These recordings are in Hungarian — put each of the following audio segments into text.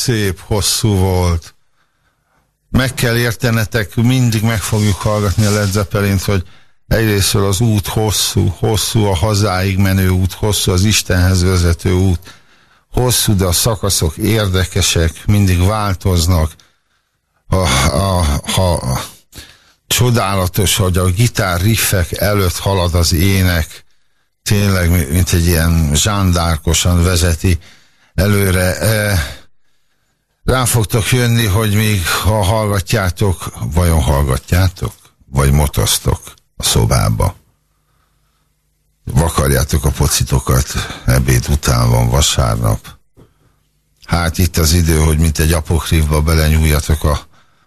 szép, hosszú volt. Meg kell értenetek, mindig meg fogjuk hallgatni a Led Zeppelint, hogy egyrésztől az út hosszú, hosszú a hazáig menő út, hosszú az Istenhez vezető út, hosszú, de a szakaszok érdekesek, mindig változnak. A, a, a, csodálatos, hogy a gitár riffek előtt halad az ének, tényleg, mint egy ilyen zsándárkosan vezeti előre. E, rá fogtok jönni, hogy még ha hallgatjátok, vajon hallgatjátok? Vagy motoztok a szobába? Vakarjátok a pocitokat, ebéd után van vasárnap. Hát itt az idő, hogy mint egy apokrívba belenyúljatok a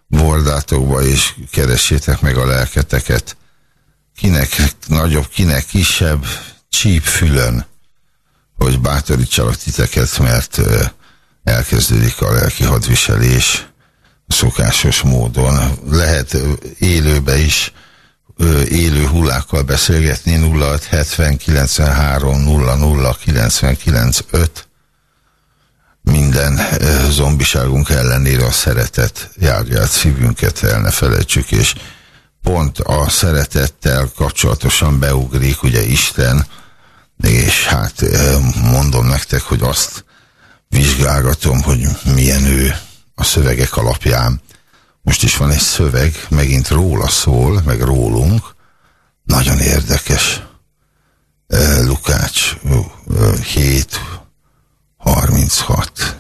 bordátokba, és keressétek meg a lelketeket. Kinek nagyobb, kinek kisebb, csípfülön, hogy bátorítsalak titeket, mert elkezdődik a lelki hadviselés szokásos módon. Lehet élőbe is élő hullákkal beszélgetni 0670 93 00 99 5 minden zombiságunk ellenére a szeretet járja át szívünket, el ne felejtsük, és pont a szeretettel kapcsolatosan beugrik ugye Isten, és hát mondom nektek, hogy azt vizsgálgatom, hogy milyen ő a szövegek alapján. Most is van egy szöveg, megint róla szól, meg rólunk. Nagyon érdekes. Lukács 7, 36.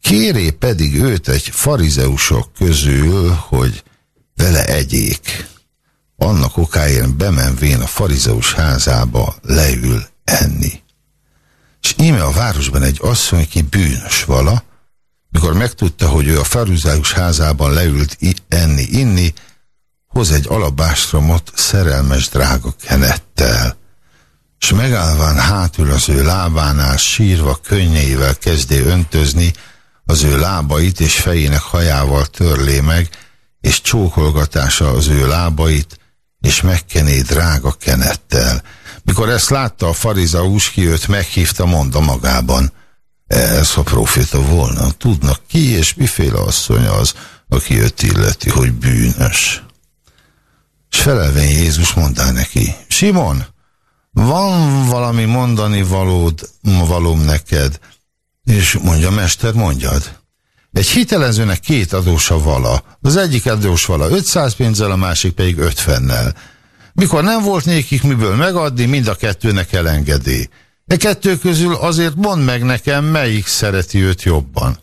Kéré pedig őt egy farizeusok közül, hogy vele egyék. Annak okáért bemenvén a farizeus házába leül enni. És íme a városban egy asszony, aki bűnös vala, mikor megtudta, hogy ő a farizeus házában leült enni, inni, hoz egy alabástromot szerelmes drága kenettel, és megállván hátul az ő lábánál sírva könnyeivel kezdé öntözni az ő lábait, és fejének hajával törlé meg, és csókolgatása az ő lábait, és megkené drága kenettel. Mikor ezt látta a farizaus, ki őt meghívta, mondta magában, ez a profita volna, tudnak ki és miféle asszony az, aki őt illeti, hogy bűnös. És felelvén Jézus mondta neki, Simon, van valami mondani valód, valóm neked, és mondja, mester, mondjad. Egy hitelezőnek két adósa vala. Az egyik adós vala 500 pénzzel, a másik pedig 50-nel. Mikor nem volt nékik miből megadni, mind a kettőnek elengedi. E kettő közül azért mondd meg nekem, melyik szereti őt jobban.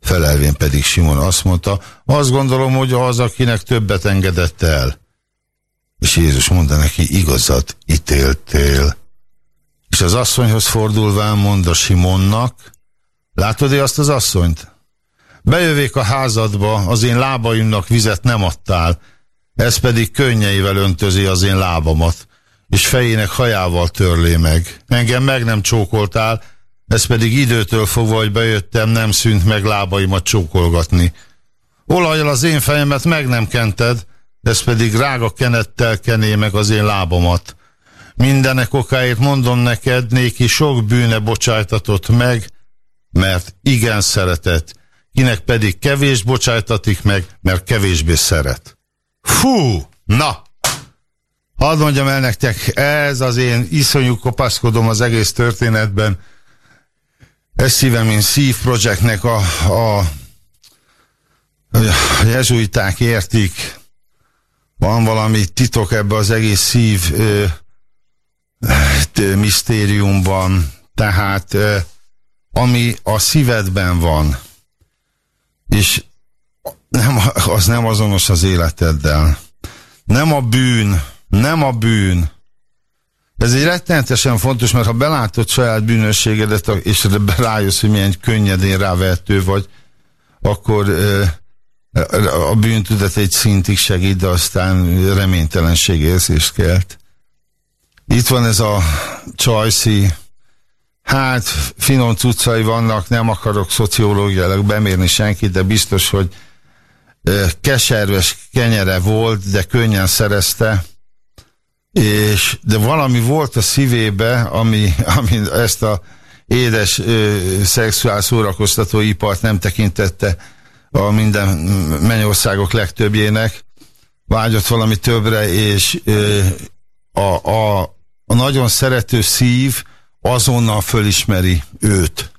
Felelvén pedig Simon azt mondta, azt gondolom, hogy az, akinek többet engedett el. És Jézus mondta neki, igazat ítéltél. És az asszonyhoz fordulván mondta Simonnak, látod-e azt az asszonyt? Bejövék a házadba, az én lábaimnak vizet nem adtál, ez pedig könnyeivel öntözi az én lábamat, és fejének hajával törlé meg. Engem meg nem csókoltál, ez pedig időtől fogva, hogy bejöttem, nem szűnt meg lábaimat csókolgatni. Olajjal az én fejemet meg nem kented, ez pedig rága kenettel kené meg az én lábamat. Mindenek okáért mondom neked, néki sok bűne bocsájtatott meg, mert igen szeretett, kinek pedig kevés bocsájtatik meg, mert kevésbé szeret. Fú, na! Hadd mondjam el nektek, ez az én iszonyú kopaszkodom az egész történetben. Ez szívem, mint Szív Projectnek a, a, a jezsuiták értik. Van valami titok ebbe az egész szív ö, ö, misztériumban. Tehát ö, ami a szívedben van, és nem, az nem azonos az életeddel. Nem a bűn, nem a bűn. Ez egy rettenetesen fontos, mert ha belátod saját bűnösségedet, és rájössz, hogy milyen könnyedén rávehető vagy, akkor a bűntudat egy szintig segít, de aztán reménytelenség érzést kelt. Itt van ez a Csajci, hát finom cuccai vannak, nem akarok szociológiailag bemérni senkit, de biztos, hogy keserves kenyere volt, de könnyen szerezte, és, de valami volt a szívébe, ami, ami ezt a édes ö, szexuál szórakoztatóipart nem tekintette a minden mennyországok legtöbbjének, vágyott valami többre, és ö, a, a, a nagyon szerető szív azonnal fölismeri őt.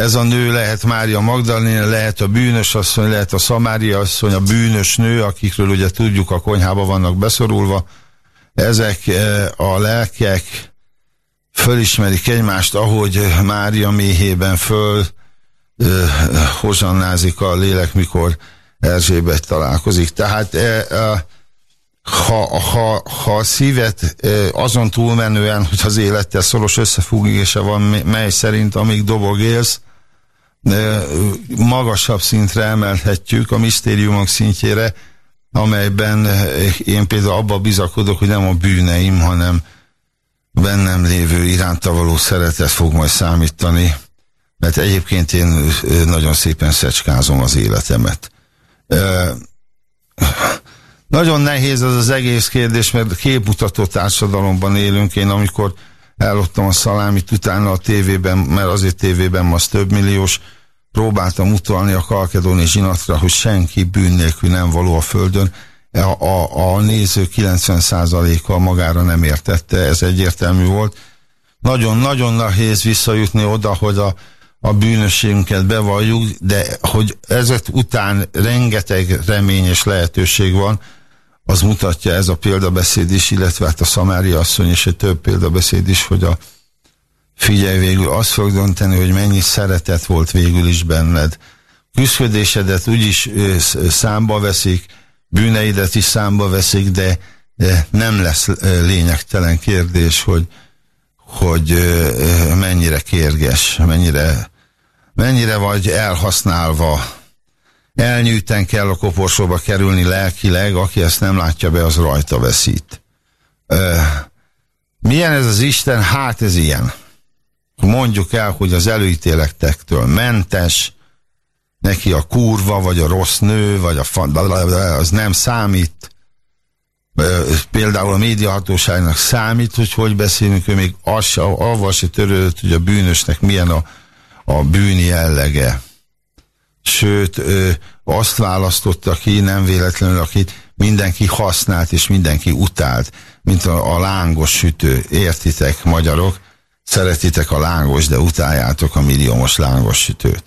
Ez a nő lehet Mária Magdalena, lehet a bűnös asszony, lehet a Szamária asszony, a bűnös nő, akikről ugye tudjuk a konyhába vannak beszorulva. Ezek a lelkek fölismerik egymást, ahogy Mária méhében föl hozsannázik a lélek, mikor Erzsébet találkozik. Tehát ha, ha, ha a szívet azon túlmenően, hogy az élettel szoros összefüggése van, mely szerint amíg dobog élsz, magasabb szintre emelhetjük a misztériumok szintjére, amelyben én például abba bizakodok, hogy nem a bűneim, hanem bennem lévő iránta való szeretet fog majd számítani, mert egyébként én nagyon szépen szecskázom az életemet. Nagyon nehéz ez az egész kérdés, mert képmutató társadalomban élünk. Én amikor elloptam a szalámit, utána a tévében, mert azért tévében az több milliós, próbáltam utalni a kalkedoni zsinatra, hogy senki bűn nélkül nem való a földön. A, a, a néző 90%-a magára nem értette, ez egyértelmű volt. Nagyon-nagyon nehéz visszajutni oda, hogy a, a bűnösségünket bevalljuk, de hogy ezek után rengeteg remény és lehetőség van, az mutatja ez a példabeszéd is, illetve hát a Szamária asszony és egy több példabeszéd is, hogy a figyelj végül, azt fog dönteni, hogy mennyi szeretet volt végül is benned. Küszködésedet úgyis számba veszik, bűneidet is számba veszik, de nem lesz lényegtelen kérdés, hogy, hogy mennyire kérges, mennyire, mennyire vagy elhasználva elnyűjten kell a koporsóba kerülni lelkileg, aki ezt nem látja be, az rajta veszít. Ö, milyen ez az Isten? Hát ez ilyen. Mondjuk el, hogy az előítéletektől mentes, neki a kurva, vagy a rossz nő, vagy a fan, az nem számít. Például a médiahatóságnak számít, hogy hogy beszélünk, ő még az, avval se törődött, hogy a bűnösnek milyen a, a bűn jellege sőt ő azt választotta ki, nem véletlenül, akit mindenki használt és mindenki utált, mint a, a lángos sütő. Értitek, magyarok? Szeretitek a lángos, de utáljátok a milliómos lángos sütőt.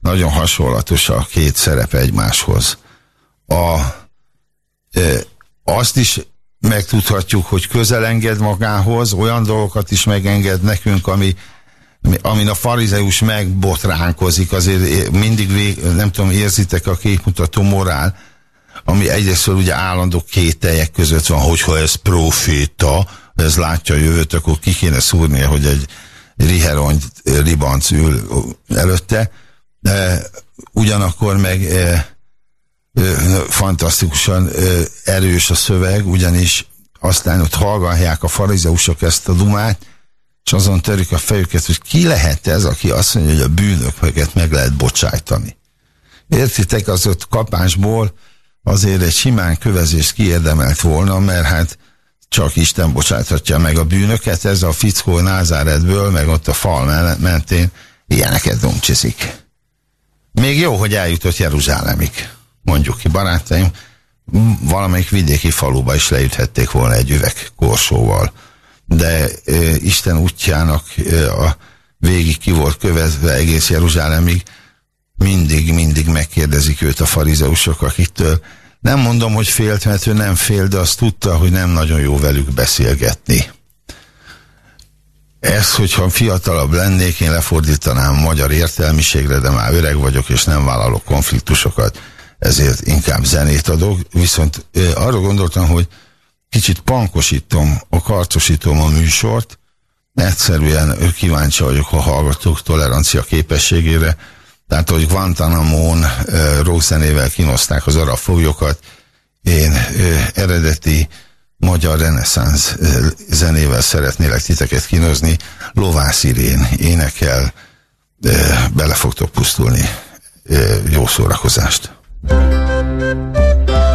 Nagyon hasonlatos a két szerep egymáshoz. A, e, azt is megtudhatjuk, hogy közel enged magához, olyan dolgokat is megenged nekünk, ami amin a farizeus megbotránkozik, azért mindig vég, nem tudom, érzitek a képmutató morál, ami egyrészt ugye állandó kételjek között van, hogyha ez proféta, ez látja a jövőt, akkor ki kéne szúrnia, hogy egy riherony ribanc ül előtte, de ugyanakkor meg e, e, fantasztikusan e, erős a szöveg, ugyanis aztán ott hallgatják a farizeusok ezt a dumát, és azon törik a fejüket, hogy ki lehet ez, aki azt mondja, hogy a bűnöket meg lehet bocsájtani. Értitek, az ott kapásból azért egy simán kövezést kiérdemelt volna, mert hát csak Isten bocsáthatja meg a bűnöket, ez a fickó Názáretből, meg ott a fal mentén ilyeneket domcsizik. Még jó, hogy eljutott Jeruzsálemig, mondjuk ki barátaim, valamelyik vidéki faluba is leüthették volna egy üveg korsóval de e, Isten útjának e, a végig ki volt követve egész Jeruzsálemig, mindig, mindig megkérdezik őt a farizeusok, akiktől nem mondom, hogy félt, mert ő nem fél, de azt tudta, hogy nem nagyon jó velük beszélgetni. Ez, hogyha fiatalabb lennék, én lefordítanám magyar értelmiségre, de már öreg vagyok, és nem vállalok konfliktusokat, ezért inkább zenét adok. Viszont arra gondoltam, hogy kicsit pankosítom, a karcosítom a műsort, egyszerűen kíváncsi vagyok a hallgatók tolerancia képességére, tehát, hogy Guantanamo-n rockzenével kínozták az arab foglyokat, én eredeti magyar reneszánsz zenével szeretnélek titeket kínozni, Lovász Irén énekel, bele fogtok pusztulni. Jó szórakozást! Thank you.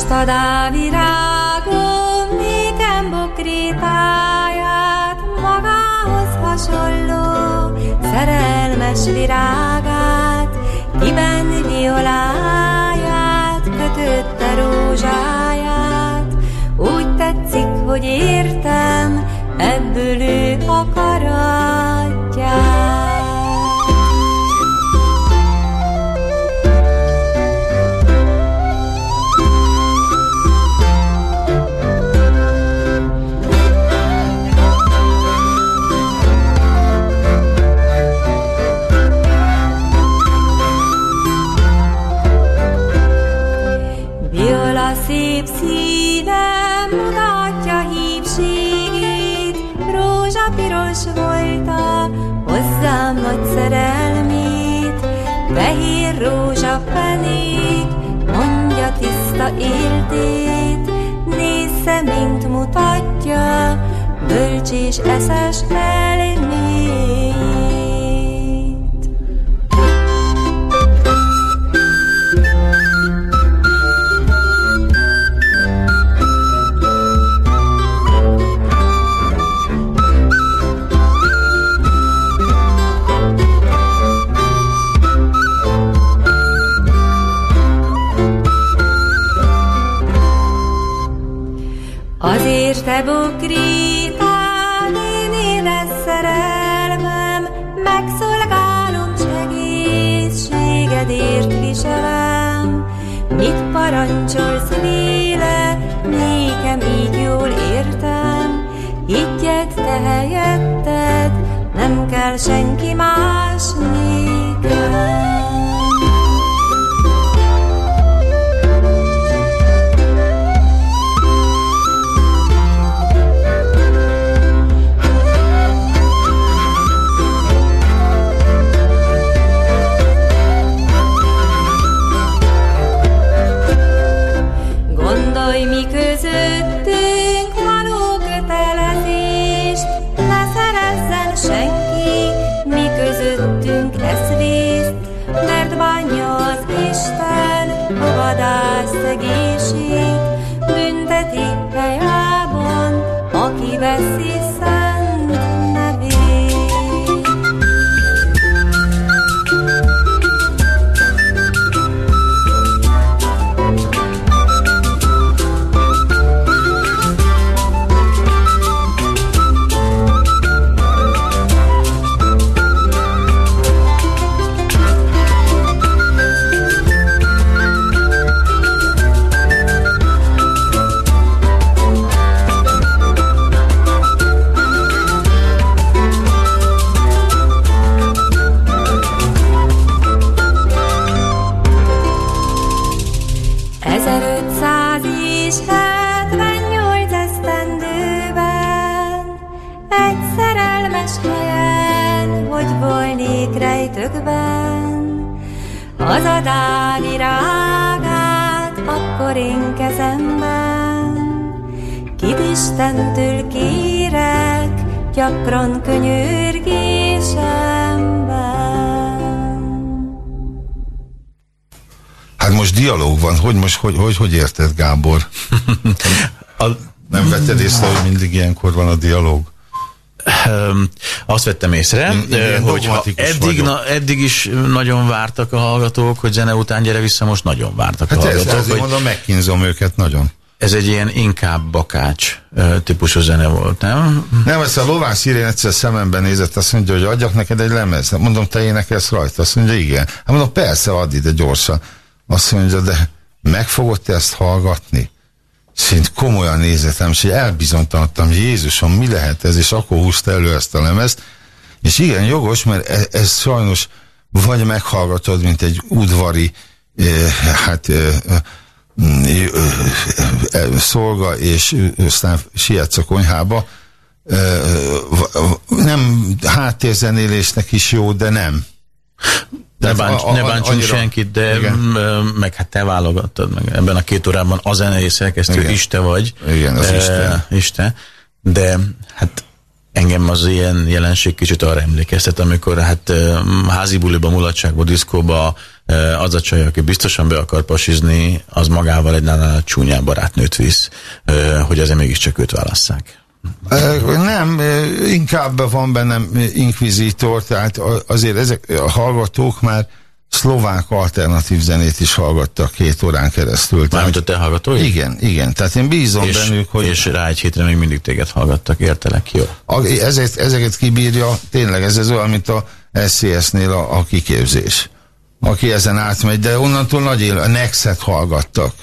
Adávirágom nékem bokrétáját, magához hasonló szerelmes virágát, kiben violáját, kötötte rózsáját. Úgy tetszik, hogy értem, ebből ő akaratját. Szerelmét, fehér rózsa fenék, mondja tiszta éltét, nézze, mint mutatja, bölcs és eszes elmény. Te bukrítád, én édes szerelmem, megszolgálom segítségedért viselem. Mit parancsolsz, léle, nékem így jól értem, higgyek te helyetted, nem kell senki más nékem. Hogy hogy, hogy, érted, Gábor? a, nem vetted észre, hogy mindig ilyenkor van a dialóg? Azt vettem észre, hogy eddig, na, eddig is nagyon vártak a hallgatók, hogy zene után gyere vissza, most nagyon vártak hát a hallgatók. Hát hogy mondom, megkínzom őket nagyon. Ez egy ilyen inkább bakács típusú zene volt, nem? Nem, ezt a lován szírén egyszer szememben nézett, azt mondja, hogy adjak neked egy lemez. Mondom, te énekelsz rajta? Azt mondja, igen. Hát mondom, persze, add ide gyorsan. Azt mondja, de meg fogod te ezt hallgatni? Szint komolyan nézetem, és elbizonytalanodtam, Jézusom, mi lehet ez, és akkor húzta elő ezt a lemezt, és igen, jogos, mert ez, ez sajnos vagy meghallgatod, mint egy udvari eh, hát eh, eh, eh, szolga, és aztán sietsz a konyhába, eh, nem háttérzenélésnek is jó, de nem. Ne, bánts, a, a, ne bántsunk annyira, senkit, de igen. meg hát te válogattad meg. Ebben a két órában a zenei szerkesztő igen. is te vagy. Igen, az e, Isten. Isten. De hát engem az ilyen jelenség kicsit arra emlékeztet, amikor hát házi buliba, mulatságba, diszkóba az a csaj, aki biztosan be akar pasizni, az magával egy nál csúnyán barátnőt visz, hogy azért mégiscsak őt válasszák. Nem, inkább van bennem inkvizitor, tehát azért ezek a hallgatók már szlovák alternatív zenét is hallgattak két órán keresztül. Mármint a te hallgatói? Igen, igen. Tehát én bízom és, bennük, hogy... És rá egy hétre még mindig téged hallgattak, értelek, jó? A, ezeket, ezeket kibírja, tényleg ez, ez olyan, mint a SCS-nél a, a kiképzés. Aki ezen átmegy, de onnantól nagy él, a Nexet hallgattak.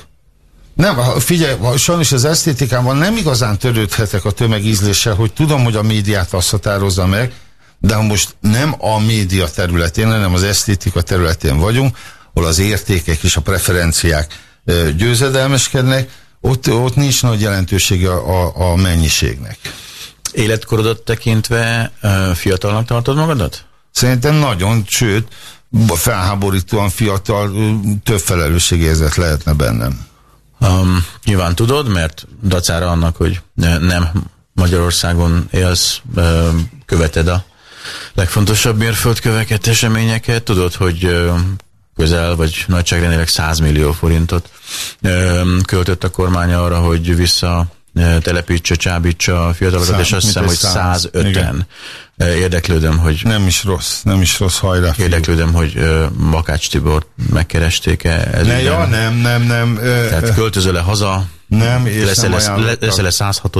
Nem, figyelj, sajnos az esztétikában nem igazán törődhetek a tömegízléssel, hogy tudom, hogy a médiát azt határozza meg, de ha most nem a média területén, hanem az esztétika területén vagyunk, ahol az értékek és a preferenciák győzedelmeskednek, ott, ott nincs nagy jelentősége a, a, a mennyiségnek. Életkorodat tekintve fiatalnak tartod magadat? Szerintem nagyon, sőt, felháborítóan fiatal, több felelősségérzet lehetne bennem. Um, nyilván tudod, mert dacára annak, hogy nem Magyarországon élsz, követed a legfontosabb mérföldköveket, eseményeket. Tudod, hogy közel vagy nagyságrendileg 100 millió forintot költött a kormány arra, hogy vissza telepítse, csábítsa a fiatalokat, és azt hiszem, hogy 105-en. Érdeklődöm, hogy... Nem is rossz, nem is rossz hajrá. Érdeklődöm, hogy Makács Tibor megkeresték-e. Ne, ja, nem, nem, nem. Tehát költözöl-e haza? Nem, és leszel, nem leszel-e 106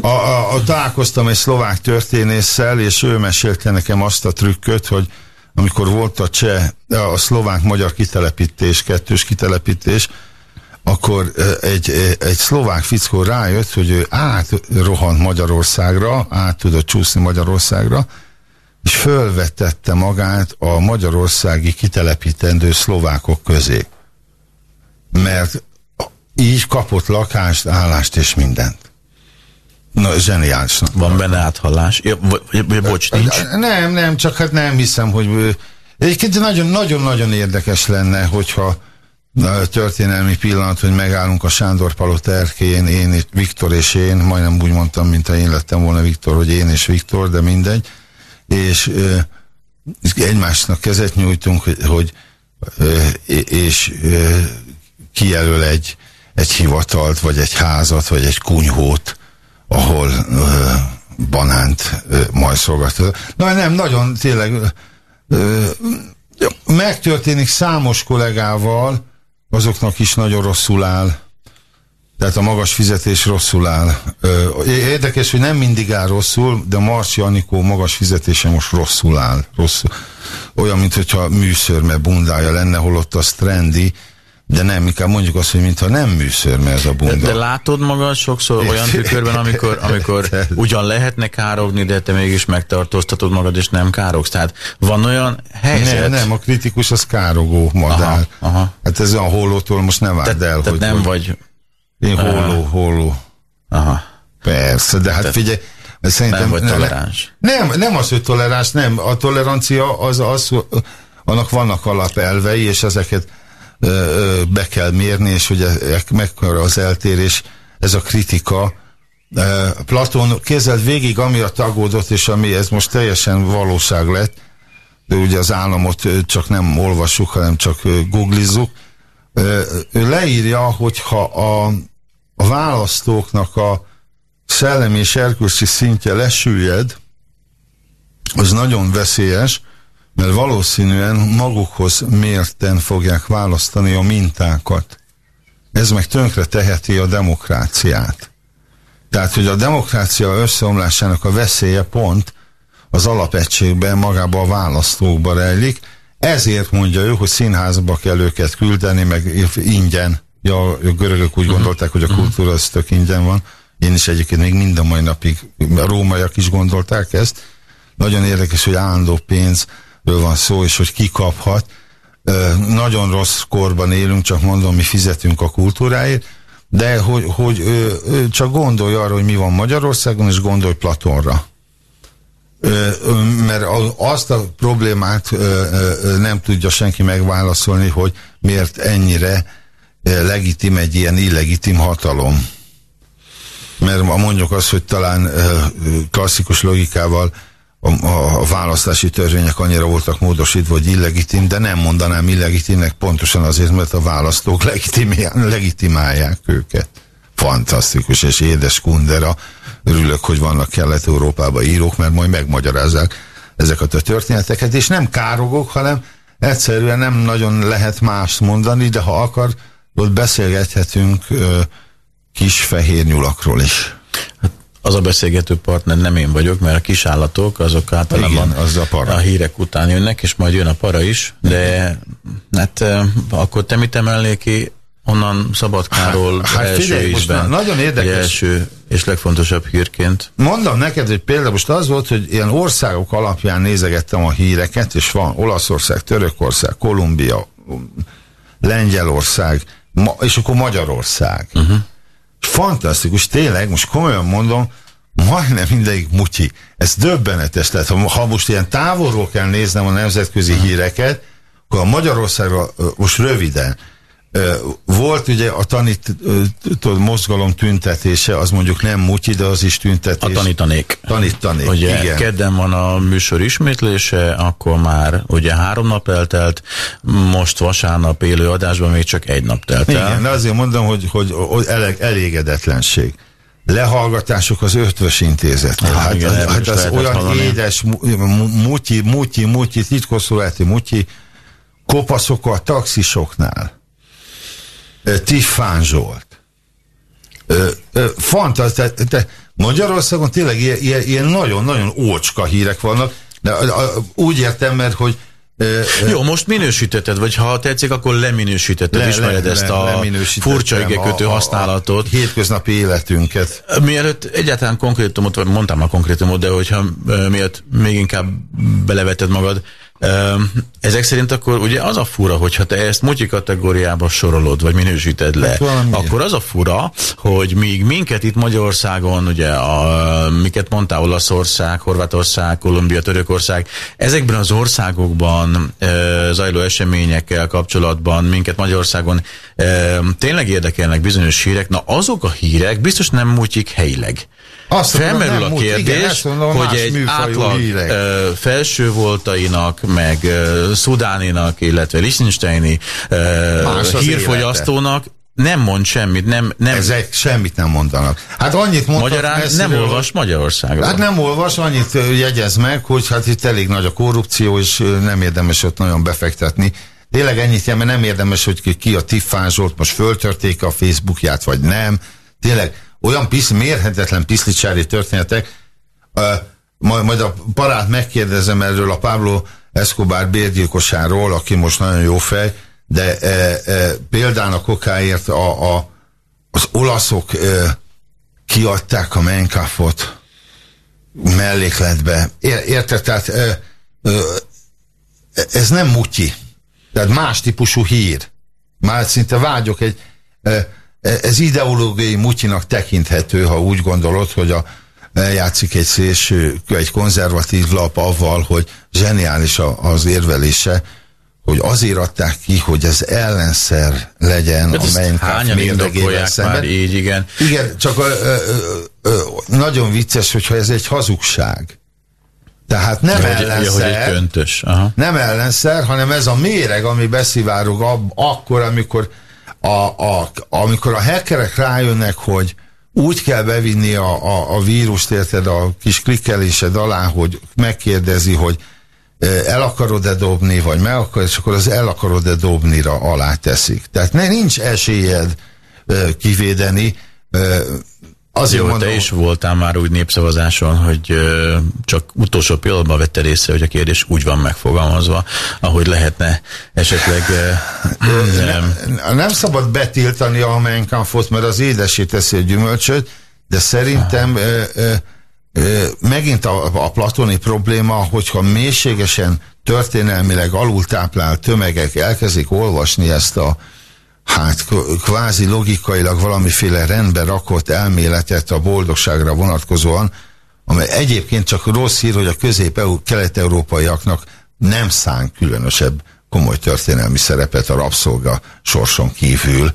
a, a, a, találkoztam egy szlovák történésszel, és ő mesélte nekem azt a trükköt, hogy amikor volt a cseh, a szlovák-magyar kitelepítés, kettős kitelepítés, akkor egy, egy szlovák fickó rájött, hogy ő átrohant Magyarországra, át tudott csúszni Magyarországra, és fölvetette magát a magyarországi kitelepítendő szlovákok közé. Mert így kapott lakást, állást és mindent. Na, zseniális. Van benne áthallás? Ja, bocs, nincs? Nem, nem, csak hát nem hiszem, hogy... Egyébként nagyon-nagyon érdekes lenne, hogyha történelmi pillanat, hogy megállunk a Sándor Palota erkéjén, én, Viktor és én, majdnem úgy mondtam, mint ha én lettem volna Viktor, hogy én és Viktor, de mindegy, és ö, egymásnak kezet nyújtunk, hogy, és ö, kijelöl egy, egy hivatalt, vagy egy házat, vagy egy kunyhót, ahol banánt ö. Na nem, nagyon tényleg ö, megtörténik számos kollégával, azoknak is nagyon rosszul áll. Tehát a magas fizetés rosszul áll. Érdekes, hogy nem mindig áll rosszul, de Marci Anikó magas fizetése most rosszul áll. Rosszul. Olyan, mintha műszörme bundája lenne, holott az trendi, de nem, inkább mondjuk azt, hogy mintha nem műszörme ez a bunda. De, de látod magad sokszor olyan tükörben, amikor, amikor ugyan lehetne károgni, de te mégis megtartóztatod magad, és nem károgsz. Tehát van olyan helyzet... Nem, nem, a kritikus az károgó madár. Aha, aha. Hát ez a hollótól most nem várd el, hogy... nem vagy... Én holló, holló. Aha. Persze, de hát figyelj, Szerintem, nem vagy toleráns. Nem, nem az, hogy toleráns, nem. A tolerancia az, az annak vannak alapelvei, és ezeket be kell mérni, és hogy mekkora az eltérés, ez a kritika. Platon kézzel végig, ami a tagódott, és ami ez most teljesen valóság lett, de ugye az államot csak nem olvassuk, hanem csak googlizzuk. Ő leírja, hogyha a, a választóknak a szellemi és erkölcsi szintje lesüllyed, az nagyon veszélyes, mert valószínűen magukhoz mérten fogják választani a mintákat. Ez meg tönkre teheti a demokráciát. Tehát, hogy a demokrácia összeomlásának a veszélye pont az alapegységben, magába a választókba rejlik, ezért mondja ő, hogy színházba kell őket küldeni, meg ingyen. Ja, a görögök úgy mhm. gondolták, hogy a mhm. kultúra az tök ingyen van. Én is egyébként még mind mai napig, a rómaiak is gondolták ezt. Nagyon érdekes, hogy állandó pénz van szó, és hogy ki kaphat. Nagyon rossz korban élünk, csak mondom, mi fizetünk a kultúráért, de hogy, hogy ő, ő csak gondolj arra, hogy mi van Magyarországon, és gondolj Platonra. Mert azt a problémát nem tudja senki megválaszolni, hogy miért ennyire legitim egy ilyen illegitim hatalom. Mert mondjuk azt, hogy talán klasszikus logikával a, a választási törvények annyira voltak módosítva, hogy illegitim, de nem mondanám illegitimnek pontosan azért, mert a választók legitimálják őket. Fantasztikus, és édes kundera. Örülök, hogy vannak Kelet-Európában írók, mert majd megmagyarázzák ezeket a történeteket, és nem károgok, hanem egyszerűen nem nagyon lehet mást mondani, de ha akar, ott beszélgethetünk ö, kis fehér nyulakról is. Hát az a beszélgető partner nem én vagyok, mert a kisállatok azok általában Igen, az a, para. a hírek után jönnek, és majd jön a para is, de hát akkor te mit emelnél ki onnan Szabadkáról hát, hát első figyelj, ízben, nagyon érdekes. első és legfontosabb hírként. Mondom neked, hogy például most az volt, hogy ilyen országok alapján nézegettem a híreket, és van Olaszország, Törökország, Kolumbia, Lengyelország, Ma, és akkor Magyarország. Uh-huh. Fantasztikus, tényleg, most komolyan mondom, majdnem mindegyik mutyi. Ez döbbenetes. Tehát ha, ha most ilyen távolról kell néznem a nemzetközi híreket, akkor a Magyarországra most röviden volt ugye a tanító mozgalom tüntetése, az mondjuk nem mutyi, de az is tüntetés. A tanítanék. Tanítanék, ugye igen. kedden van a műsor ismétlése, akkor már ugye három nap eltelt, most vasárnap élő adásban még csak egy nap telt el. Igen, de azért mondom, hogy, hogy, hogy elég, elégedetlenség lehallgatások az ötvös intézetnél. Hát, igen, hát, hát az olyan hallani. édes mutyi, mutyi, mutyi, titkosszolati mutyi kopaszok a taxisoknál Tiffán Zsolt. Fantasztikus. Magyarországon tényleg ilyen nagyon-nagyon ócska hírek vannak, de úgy értem, mert hogy jó, most minősítetted, vagy ha tetszik, akkor leminősítetted, le, ismered le, ezt le, a furcsa igekötő használatot. A hétköznapi életünket. Mielőtt egyáltalán konkrétumot, vagy mondtam a konkrétumot, de hogyha miért még inkább beleveted magad, ezek szerint akkor ugye az a fura, hogyha te ezt multi kategóriába sorolod, vagy minősíted le, hát akkor az a fura, hogy míg minket itt Magyarországon, ugye, a, miket mondtál, Olaszország, Horvátország, Kolumbia, Törökország, ezekben az országokban e, zajló eseményekkel kapcsolatban minket Magyarországon e, tényleg érdekelnek bizonyos hírek, na azok a hírek biztos nem mutyik helyileg. Azt Felmerül mondom, a kérdés, igen, mondom, hogy egy átlag uh, felső voltainak, meg uh, szudáninak, illetve Liechtensteini hírfogyasztónak nem mond semmit, nem, nem... Ezek semmit nem mondanak. Hát annyit mondtak Magyarán messziről, nem olvas Magyarországról. Hát nem olvas, annyit jegyez meg, hogy hát itt elég nagy a korrupció, és nem érdemes ott nagyon befektetni. Tényleg ennyit jel, mert nem érdemes, hogy ki a Tiffán Zsolt, most föltörték a Facebookját, vagy nem. Tényleg olyan pisz, mérhetetlen piszlicsári történetek, uh, majd, majd a parát megkérdezem erről a Pablo Escobar bérgyilkosáról, aki most nagyon jó fej, de e, e, például kokáért a, a, az olaszok e, kiadták a menkafot mellékletbe. érted? Tehát e, e, ez nem mutyi. Tehát más típusú hír. Már szinte vágyok egy e, ez ideológiai mutyinak tekinthető, ha úgy gondolod, hogy a, eljátszik egy szélső, egy konzervatív lap avval, hogy zseniális az érvelése, hogy azért adták ki, hogy ez ellenszer legyen hát a Minecraft mérlegével szemben. Már így, igen. Igen, csak ö, ö, ö, nagyon vicces, hogyha ez egy hazugság. Tehát nem ja, ellenszer, hogy, köntös. Aha. nem ellenszer, hanem ez a méreg, ami beszivárog ab, akkor, amikor a, a, amikor a hackerek rájönnek, hogy úgy kell bevinni a, a, a vírust, érted, a kis klikkelésed alá, hogy megkérdezi, hogy el akarod-e dobni, vagy meg akarod, és akkor az el akarod-e dobnira alá teszik. Tehát ne, nincs esélyed kivédeni, Azért Jó, mondom, te is voltál már úgy népszavazáson, hogy ö, csak utolsó pillanatban vette részre, hogy a kérdés úgy van megfogalmazva, ahogy lehetne esetleg... Ö, nem, nem szabad betiltani a menkampot, mert az édesé teszi a gyümölcsöt, de szerintem ö, ö, ö, megint a, a platoni probléma, hogyha mélységesen történelmileg alultáplált tömegek elkezdik olvasni ezt a hát kvázi logikailag valamiféle rendbe rakott elméletet a boldogságra vonatkozóan, amely egyébként csak rossz hír, hogy a közép-kelet-európaiaknak nem szán különösebb komoly történelmi szerepet a rabszolga sorson kívül.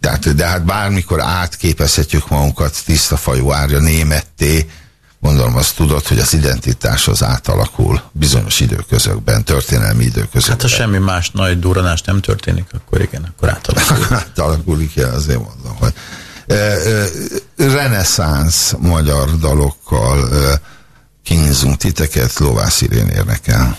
Tehát, de hát bármikor átképezhetjük magunkat tiszta fajú árja németté, Gondolom azt tudod, hogy az identitás az átalakul bizonyos időközökben, történelmi időközökben. Hát ha semmi más nagy duranás nem történik, akkor igen, akkor átalakul. átalakul, igen, azért mondom, hogy e, e, reneszánsz magyar dalokkal e, kínzunk titeket, Lovász Irén érdekel.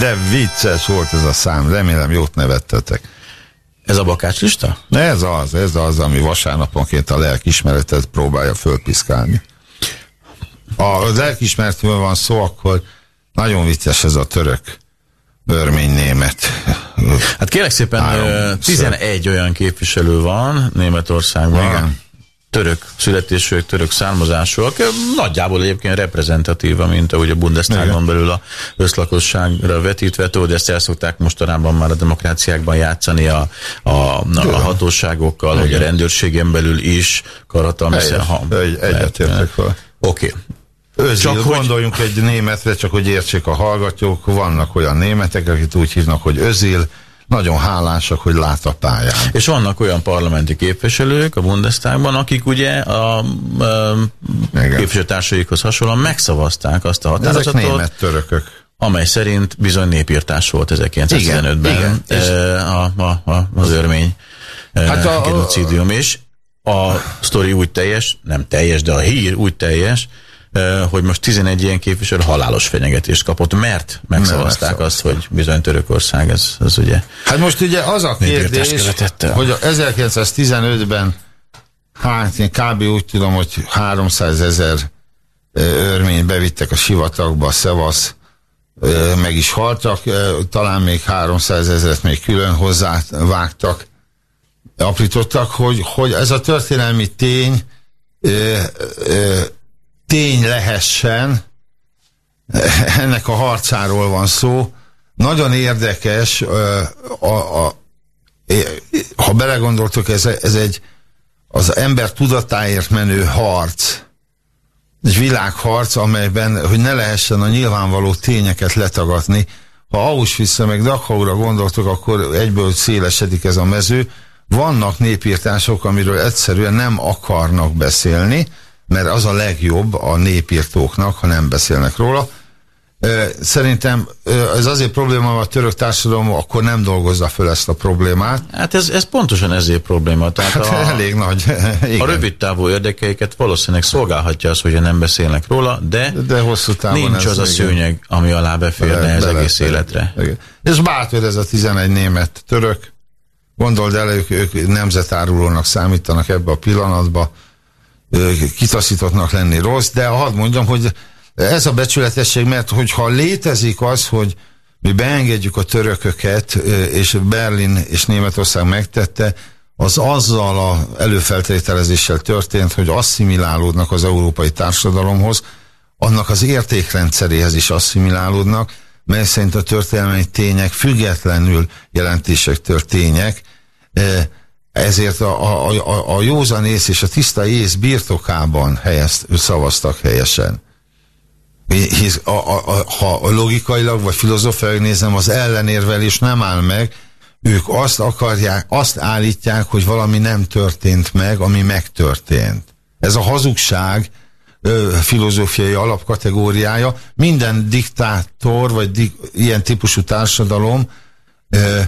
De vicces volt ez a szám, remélem jót nevettetek. Ez a bakácslista? Ez az, ez az, ami vasárnaponként a lelkismeretet próbálja fölpiszkálni. Ha az lelkismeretről van szó, akkor nagyon vicces ez a török örmény német. Hát kérlek szépen, Három 11 ször. olyan képviselő van Németországban. Igen török születésűek, török származásúak, nagyjából egyébként reprezentatíva, mint ahogy a Bundestagon belül a összlakosságra vetítve, tudod, ezt el szokták mostanában már a demokráciákban játszani a, a, a hatóságokkal, Igen. hogy a rendőrségen belül is karhatalmi ha, egy, Egyetértek. Oké. Okay. Özil, csak gondoljunk hogy... egy németre, csak hogy értsék a hallgatók, vannak olyan németek, akik úgy hívnak, hogy Özil, nagyon hálásak, hogy lát a pályán. És vannak olyan parlamenti képviselők a Bundestagban, akik ugye a, a képviselőtársaikhoz hasonlóan megszavazták azt a határozatot. Ezek német törökök. Amely szerint bizony népírtás volt 1915-ben a, a, a, az örmény hát a, genocidium, és a sztori úgy teljes, nem teljes, de a hír úgy teljes, hogy most 11 ilyen képviselő halálos fenyegetést kapott, mert megszavazták azt, hogy bizony Törökország, ez, ez ugye... Hát most ugye az a kérdés, hogy 1915-ben hát én kb. úgy tudom, hogy 300 ezer örmény bevittek a sivatagba, a Szevasz, meg is haltak, talán még 300 ezeret még külön hozzá vágtak, aprítottak, hogy, hogy ez a történelmi tény tény lehessen, ennek a harcáról van szó. Nagyon érdekes, a, a, ha belegondoltok, ez, ez egy az ember tudatáért menő harc, egy világharc, amelyben, hogy ne lehessen a nyilvánvaló tényeket letagadni. Ha Auschwitzra meg Dachaura gondoltok, akkor egyből szélesedik ez a mező. Vannak népírtások, amiről egyszerűen nem akarnak beszélni, mert az a legjobb a népírtóknak, ha nem beszélnek róla. Szerintem ez azért probléma, a török társadalom akkor nem dolgozza föl ezt a problémát. Hát ez, ez pontosan ezért probléma. Tehát hát a, elég nagy. Igen. A rövid távú érdekeiket valószínűleg szolgálhatja az, hogy nem beszélnek róla, de, de hosszú távon nincs az a szőnyeg, ami alá beférne be, ez be egész lehet, életre. Igen. És bátor ez a 11 német török. Gondold el, ők, ők nemzetárulónak számítanak ebbe a pillanatba kitaszítottnak lenni rossz, de hadd mondjam, hogy ez a becsületesség, mert hogyha létezik az, hogy mi beengedjük a törököket, és Berlin és Németország megtette, az azzal a előfeltételezéssel történt, hogy asszimilálódnak az európai társadalomhoz, annak az értékrendszeréhez is asszimilálódnak, mely szerint a történelmi tények függetlenül jelentések történtek, ezért a, a, a, a józanész és a tiszta ész birtokában helyezt, szavaztak helyesen. Hisz, a, a, a, ha logikailag vagy filozófiailag nézem, az ellenérvelés nem áll meg, ők azt akarják, azt állítják, hogy valami nem történt meg, ami megtörtént. Ez a hazugság ö, filozófiai alapkategóriája. Minden diktátor, vagy dik, ilyen típusú társadalom ö,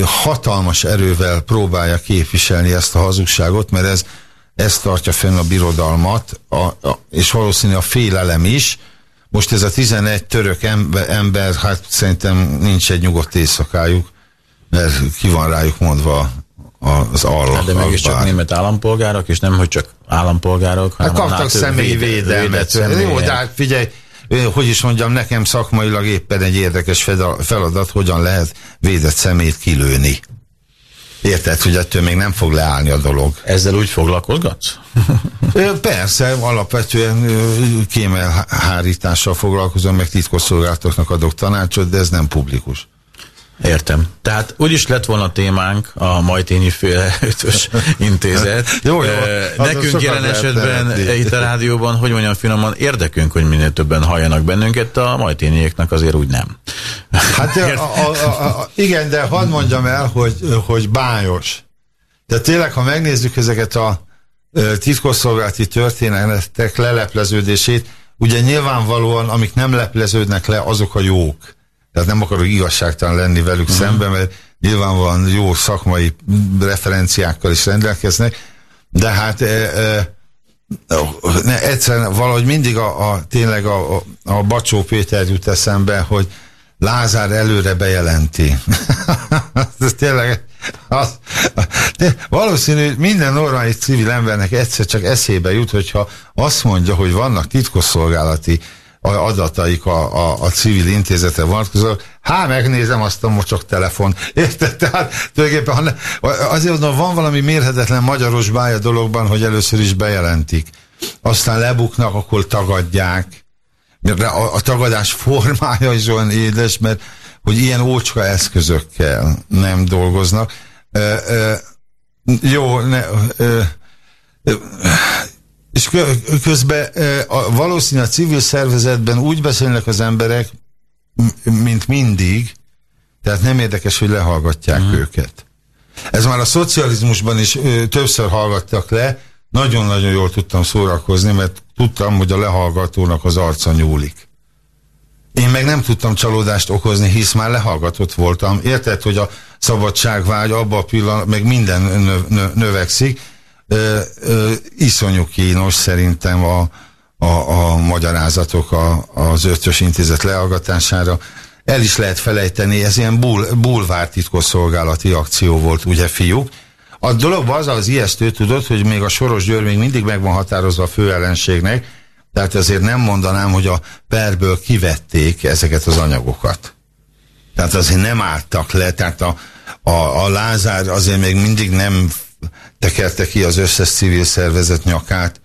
hatalmas erővel próbálja képviselni ezt a hazugságot, mert ez, ez tartja fenn a birodalmat, a, a, és valószínű a félelem is. Most ez a 11 török ember, ember hát szerintem nincs egy nyugodt éjszakájuk, mert ki van rájuk mondva az Allah. Hát de mégiscsak német állampolgárok, és nem, hogy csak állampolgárok, hanem hát kaptak személyi védelmet. Jó, de hát figyelj, hogy is mondjam, nekem szakmailag éppen egy érdekes feladat, hogyan lehet védett szemét kilőni. Érted, hogy ettől még nem fog leállni a dolog. Ezzel úgy foglalkozgatsz? Persze, alapvetően kémelhárítással foglalkozom, meg titkosszolgálatoknak adok tanácsot, de ez nem publikus. Értem. Tehát úgyis lett volna témánk a Majtényi féle ötös intézet. jó, jó. Nekünk jelen esetben itt a rádióban, hogy mondjam finoman, érdekünk, hogy minél többen halljanak bennünket, a Majtényieknek azért úgy nem. Hát a, a, a, a, igen, de hadd mondjam el, hogy, hogy bájos. De tényleg, ha megnézzük ezeket a titkosszolgálati történetek lelepleződését, ugye nyilvánvalóan, amik nem lepleződnek le, azok a jók tehát nem akarok igazságtalan lenni velük uh-huh. szemben, mert nyilvánvalóan jó szakmai referenciákkal is rendelkeznek, de hát e, e, ne, egyszerűen valahogy mindig a, a tényleg a, a, a Bacsó Péter jut eszembe, hogy Lázár előre bejelenti. Ez tényleg az, de valószínű minden normális civil embernek egyszer csak eszébe jut, hogyha azt mondja, hogy vannak titkosszolgálati adataik a, a, a civil intézete vonatkozóak, há, megnézem azt a mocsok telefon. Érted? Tehát tulajdonképpen azért mondom, van valami mérhetetlen magyaros bája dologban, hogy először is bejelentik. Aztán lebuknak, akkor tagadják. A, a tagadás formája is olyan édes, mert hogy ilyen ócska eszközökkel nem dolgoznak. Ö, ö, jó, ne, ö, és közben valószínűleg a civil szervezetben úgy beszélnek az emberek, mint mindig, tehát nem érdekes, hogy lehallgatják. -huh. őket. Ez már a szocializmusban is ö, többször hallgattak le, nagyon-nagyon jól tudtam szórakozni, mert tudtam, hogy a lehallgatónak az arca nyúlik. Én meg nem tudtam csalódást okozni, hisz már lehallgatott voltam. Érted, hogy a szabadságvágy abban a pillanat, meg minden nö, nö, növekszik, ö, ö, iszonyú kínos szerintem a, a, a magyarázatok a, az ötös intézet lehallgatására. El is lehet felejteni, ez ilyen bul, bulvár titkosszolgálati akció volt, ugye fiúk. A dolog az az ijesztő, tudod, hogy még a Soros Győr még mindig meg van határozva a főellenségnek, tehát azért nem mondanám, hogy a perből kivették ezeket az anyagokat. Tehát azért nem álltak le, tehát a, a, a Lázár azért még mindig nem tekerte ki az összes civil szervezet nyakát,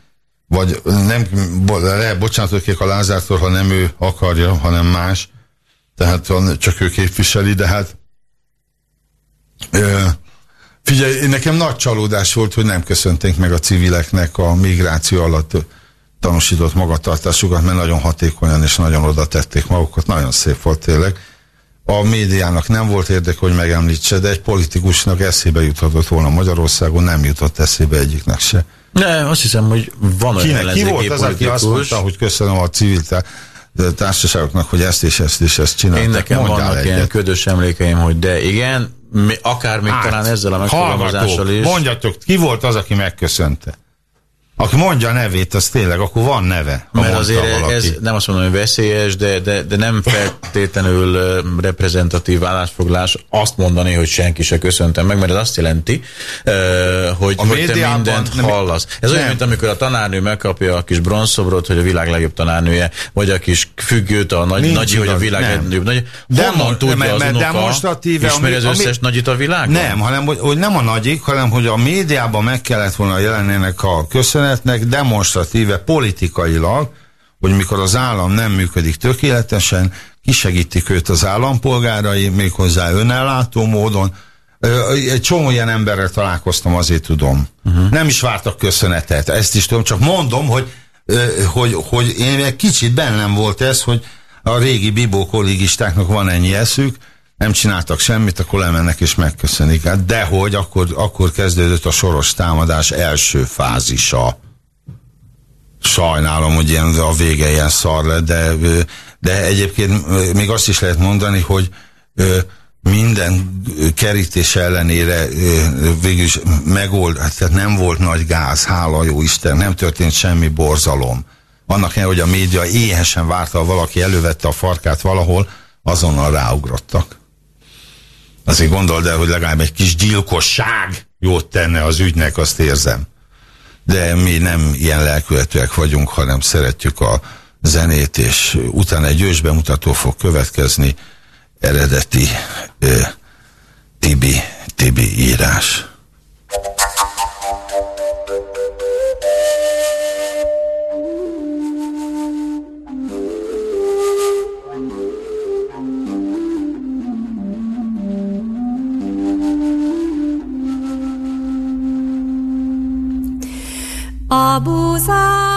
vagy nem, le, bocsánatot kék a Lázártól, ha nem ő akarja, hanem más, tehát csak ő képviseli, de hát ö, figyelj, nekem nagy csalódás volt, hogy nem köszönték meg a civileknek a migráció alatt tanúsított magatartásukat, mert nagyon hatékonyan és nagyon oda tették magukat, nagyon szép volt tényleg. A médiának nem volt érdek, hogy megemlítse, de egy politikusnak eszébe juthatott volna Magyarországon, nem jutott eszébe egyiknek se. Ne, azt hiszem, hogy van olyan Kinek, Ki volt az, aki azt mondta, hogy köszönöm a civil társaságoknak, hogy ezt és ezt és ezt csináltak? Én nekem Mondjál vannak egyet. ilyen ködös emlékeim, hogy de igen, akár még hát, talán ezzel a megfogalmazással is. Mondjatok, ki volt az, aki megköszönte? Aki mondja a nevét, az tényleg, akkor van neve. Mert azért valaki. ez nem azt mondom, hogy veszélyes, de, de, de nem feltétlenül reprezentatív állásfoglás azt mondani, hogy senki se köszöntem meg, mert ez azt jelenti, hogy, a hogy te mindent nem, hallasz. Ez nem. olyan, mint amikor a tanárnő megkapja a kis bronzszobrot, hogy a világ legjobb tanárnője, vagy a kis függőt, a nagy, nagy hogy a világ nem. legjobb nagy. Honnan tudja mert, az mert unoka, demonstratíve, ismeri az összes ami, nagyit a világon? Nem, hanem hogy, hogy nem a nagyik, hanem hogy a médiában meg kellett volna jelennének a köszönet történetnek demonstratíve politikailag, hogy mikor az állam nem működik tökéletesen, kisegítik őt az állampolgárai, méghozzá önellátó módon. Egy csomó ilyen emberrel találkoztam, azért tudom. Uh-huh. Nem is vártak köszönetet, ezt is tudom, csak mondom, hogy, hogy, hogy én egy kicsit bennem volt ez, hogy a régi bibó kollégistáknak van ennyi eszük, nem csináltak semmit, akkor lemennek és megköszönik. Hát dehogy, akkor, akkor kezdődött a soros támadás első fázisa. Sajnálom, hogy ilyen, a vége ilyen szar lett, de, de egyébként még azt is lehet mondani, hogy minden kerítés ellenére végül megold, hát tehát nem volt nagy gáz, hála jó Isten, nem történt semmi borzalom. Annak el, hogy a média éhesen várta, valaki elővette a farkát valahol, azonnal ráugrottak. Azért gondold el, hogy legalább egy kis gyilkosság jót tenne az ügynek, azt érzem. De mi nem ilyen lelkületűek vagyunk, hanem szeretjük a zenét, és utána egy ősbemutató fog következni, eredeti ö, Tibi, Tibi írás. 아부사.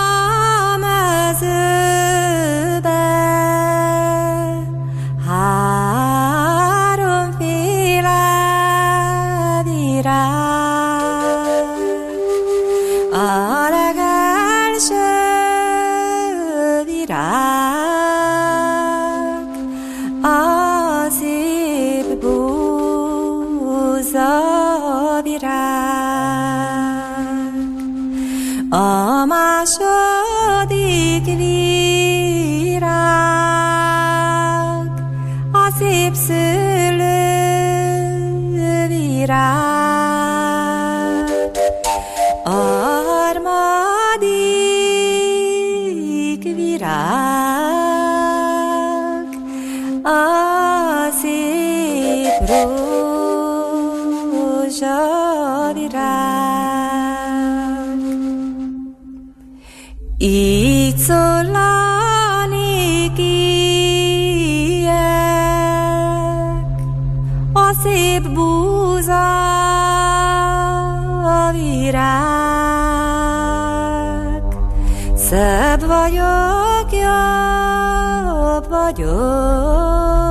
Szebb vagyok, jobb vagyok,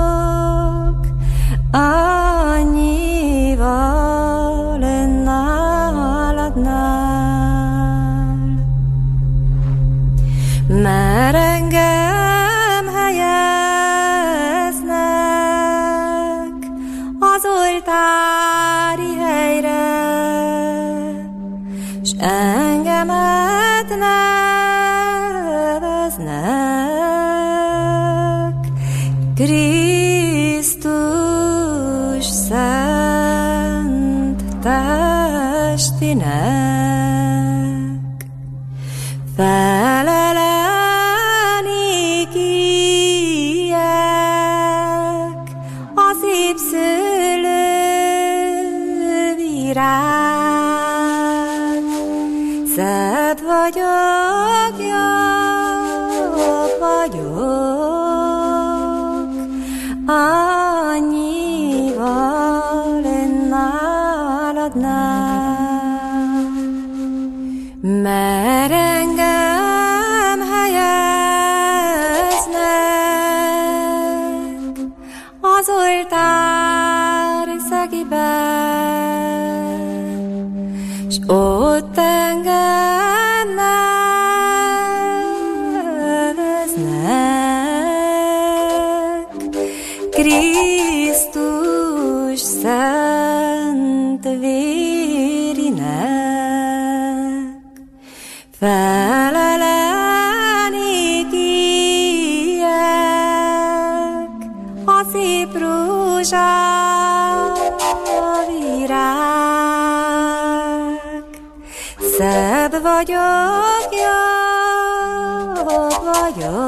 vagyok, jobb vagyok,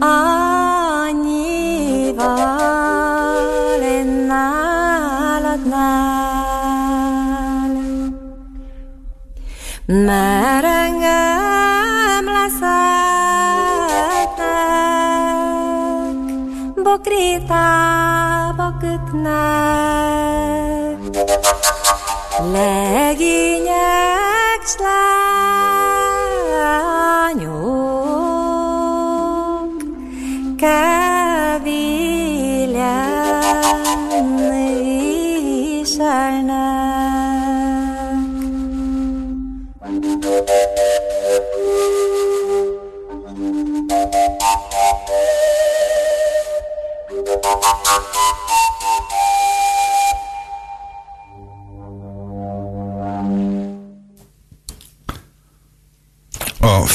annyival én náladnál. Mert engem leszetnek, bokrétába kötnek, legények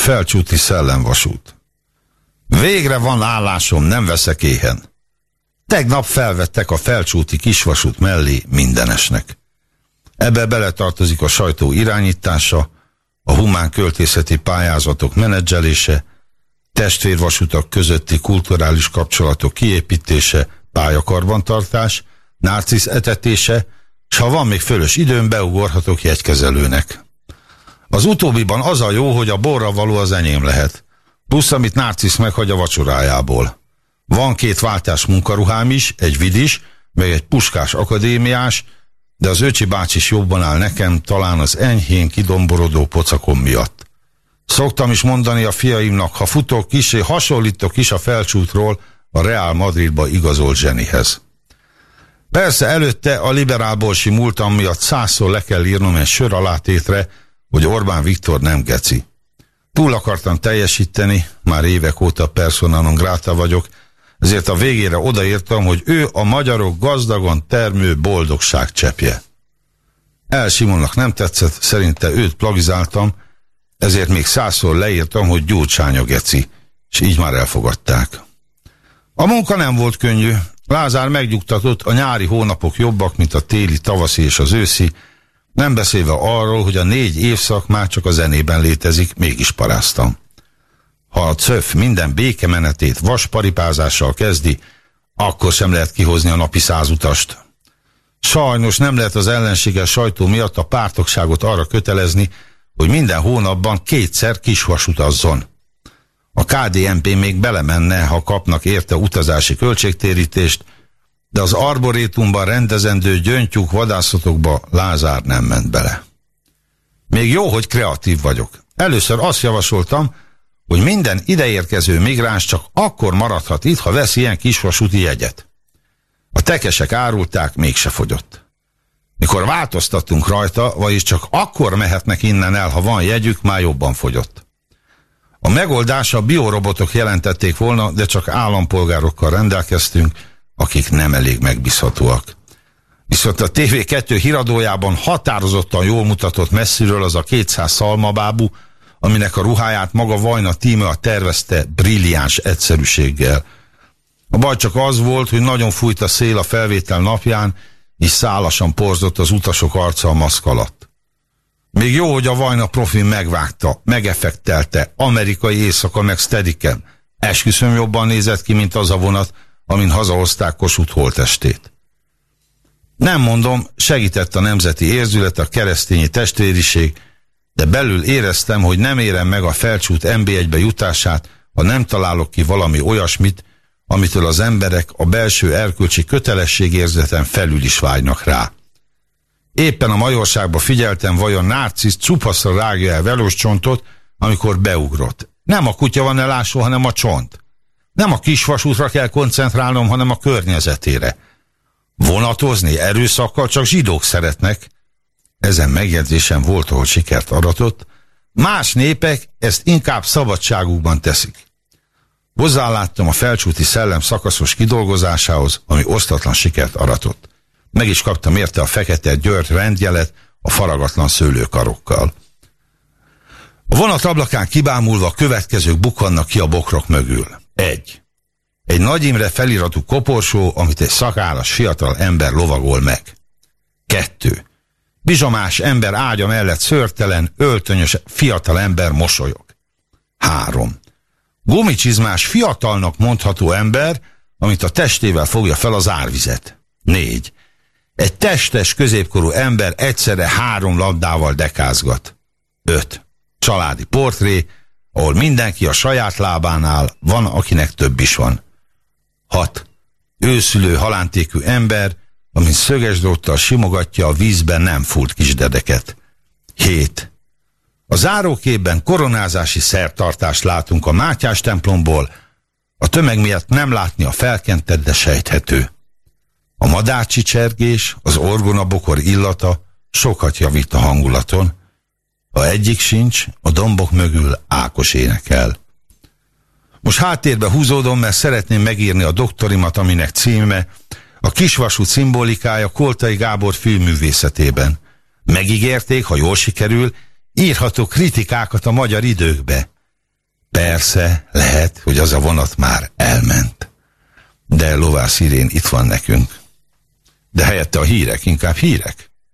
felcsúti szellemvasút. Végre van állásom, nem veszek éhen. Tegnap felvettek a felcsúti kisvasút mellé mindenesnek. Ebbe beletartozik a sajtó irányítása, a humán költészeti pályázatok menedzselése, testvérvasutak közötti kulturális kapcsolatok kiépítése, pályakarbantartás, narcisz etetése, s ha van még fölös időm, beugorhatok jegykezelőnek. Az utóbbiban az a jó, hogy a borra való az enyém lehet. Plusz, amit Narcisz meghagy a vacsorájából. Van két váltás munkaruhám is, egy vidis, meg egy puskás akadémiás, de az öcsi bácsi is jobban áll nekem, talán az enyhén kidomborodó pocakom miatt. Szoktam is mondani a fiaimnak, ha futok kisé, hasonlítok is a felcsútról a Real Madridba igazolt zsenihez. Persze előtte a liberálbolsi múltam miatt százszor le kell írnom egy sör alátétre, hogy Orbán Viktor nem geci. Túl akartam teljesíteni, már évek óta persona non vagyok, ezért a végére odaírtam, hogy ő a magyarok gazdagon termő boldogság csepje. El Simonnak nem tetszett, szerinte őt plagizáltam, ezért még százszor leírtam, hogy gyurcsány a geci, és így már elfogadták. A munka nem volt könnyű, Lázár megnyugtatott, a nyári hónapok jobbak, mint a téli, tavaszi és az őszi, nem beszélve arról, hogy a négy évszak már csak a zenében létezik, mégis paráztam. Ha a CÖF minden békemenetét vasparipázással kezdi, akkor sem lehet kihozni a napi százutast. Sajnos nem lehet az ellenséges sajtó miatt a pártokságot arra kötelezni, hogy minden hónapban kétszer kisvasutazzon. A KDNP még belemenne, ha kapnak érte utazási költségtérítést, de az arborétumban rendezendő gyöngytyúk vadászatokba Lázár nem ment bele. Még jó, hogy kreatív vagyok. Először azt javasoltam, hogy minden ideérkező migráns csak akkor maradhat itt, ha vesz ilyen kisvasúti jegyet. A tekesek árulták, mégse fogyott. Mikor változtattunk rajta, vagyis csak akkor mehetnek innen el, ha van jegyük, már jobban fogyott. A megoldása a biorobotok jelentették volna, de csak állampolgárokkal rendelkeztünk, akik nem elég megbízhatóak. Viszont a TV2 híradójában határozottan jól mutatott messziről az a 200 szalmabábú, aminek a ruháját maga Vajna a tervezte brilliáns egyszerűséggel. A baj csak az volt, hogy nagyon fújt a szél a felvétel napján, és szálasan porzott az utasok arca a maszk alatt. Még jó, hogy a Vajna profi megvágta, megeffektelte, amerikai éjszaka meg steadicam. Esküszöm jobban nézett ki, mint az a vonat, amin hazahozták Kossuth holtestét. Nem mondom, segített a nemzeti érzület, a keresztényi testvériség, de belül éreztem, hogy nem érem meg a felcsút MB1-be jutását, ha nem találok ki valami olyasmit, amitől az emberek a belső erkölcsi kötelességérzeten felül is vágynak rá. Éppen a majorságba figyeltem, vajon Narcisz csupaszra rágja el velős csontot, amikor beugrott. Nem a kutya van elásva, hanem a csont. Nem a kisvasútra kell koncentrálnom, hanem a környezetére. Vonatozni erőszakkal csak zsidók szeretnek. Ezen megjegyzésem volt, ahol sikert aratott. Más népek ezt inkább szabadságukban teszik. Hozzáláttam a felcsúti szellem szakaszos kidolgozásához, ami osztatlan sikert aratott. Meg is kaptam érte a fekete György rendjelet a faragatlan szőlőkarokkal. A vonat ablakán kibámulva a következők bukannak ki a bokrok mögül. Egy. Egy Nagy Imre feliratú koporsó, amit egy szakállas fiatal ember lovagol meg. Kettő. Bizsomás ember ágya mellett szörtelen, öltönyös fiatal ember mosolyog. Három. Gumicsizmás fiatalnak mondható ember, amit a testével fogja fel az árvizet. Négy. Egy testes középkorú ember egyszerre három labdával dekázgat. Öt. Családi portré, ahol mindenki a saját lábánál van, akinek több is van. 6. Őszülő halántékű ember, amint szöges dróttal simogatja a vízben nem fúlt kisdedeket. 7. A záróképben koronázási szertartást látunk a Mátyás templomból, a tömeg miatt nem látni a felkentet, de sejthető. A madácsi csergés, az orgonabokor illata sokat javít a hangulaton, ha egyik sincs, a dombok mögül Ákos énekel. Most háttérbe húzódom, mert szeretném megírni a doktorimat, aminek címe a kisvasút szimbolikája Koltai Gábor filmművészetében. Megígérték, ha jól sikerül, írható kritikákat a magyar időkbe. Persze, lehet, hogy az a vonat már elment. De Lovász Irén itt van nekünk. De helyette a hírek, inkább hírek.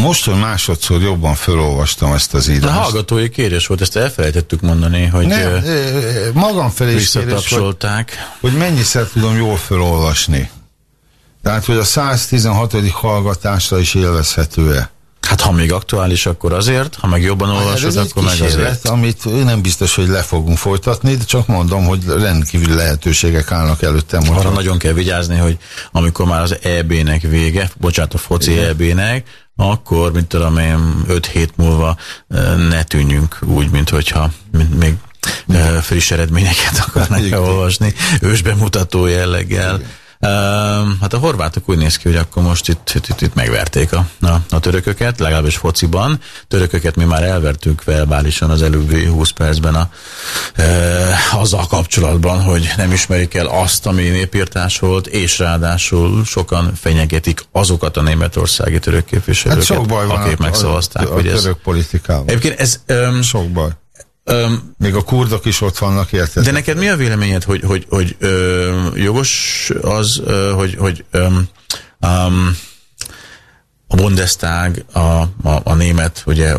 Most, hogy másodszor jobban felolvastam ezt az írást. De hallgatói kérés volt, ezt elfelejtettük mondani, hogy Nem, magam felé is kérés, hogy, hogy mennyiszer tudom jól felolvasni. Tehát, hogy a 116. hallgatásra is élvezhető-e. Hát ha még aktuális, akkor azért, ha meg jobban olvasod, Ez egy akkor meg azért. amit nem biztos, hogy le fogunk folytatni, de csak mondom, hogy rendkívül lehetőségek állnak előttem. Arra nagyon kell vigyázni, hogy amikor már az EB-nek vége, bocsánat, a foci EB-nek, akkor, mint tudom én, 5 hét múlva ne tűnjünk úgy, mint hogyha mint még friss eredményeket akarnak Igen. olvasni, ősbemutató jelleggel. Um, hát a horvátok úgy néz ki, hogy akkor most itt, itt, itt, megverték a, a, a törököket, legalábbis fociban. Törököket mi már elvertünk verbálisan az előbbi 20 percben a, e, azzal kapcsolatban, hogy nem ismerik el azt, ami népírtás volt, és ráadásul sokan fenyegetik azokat a németországi török képviselőket, Hát sok baj van akik a, megszavazták, a, a hogy ez... török politikával. Egyébként ez... Um, Sok baj. Um, Még a kurdok is ott vannak, érted? de neked mi a véleményed, hogy, hogy, hogy ö, jogos az, ö, hogy, hogy ö, um, a Bundestag, a, a, a német, ugye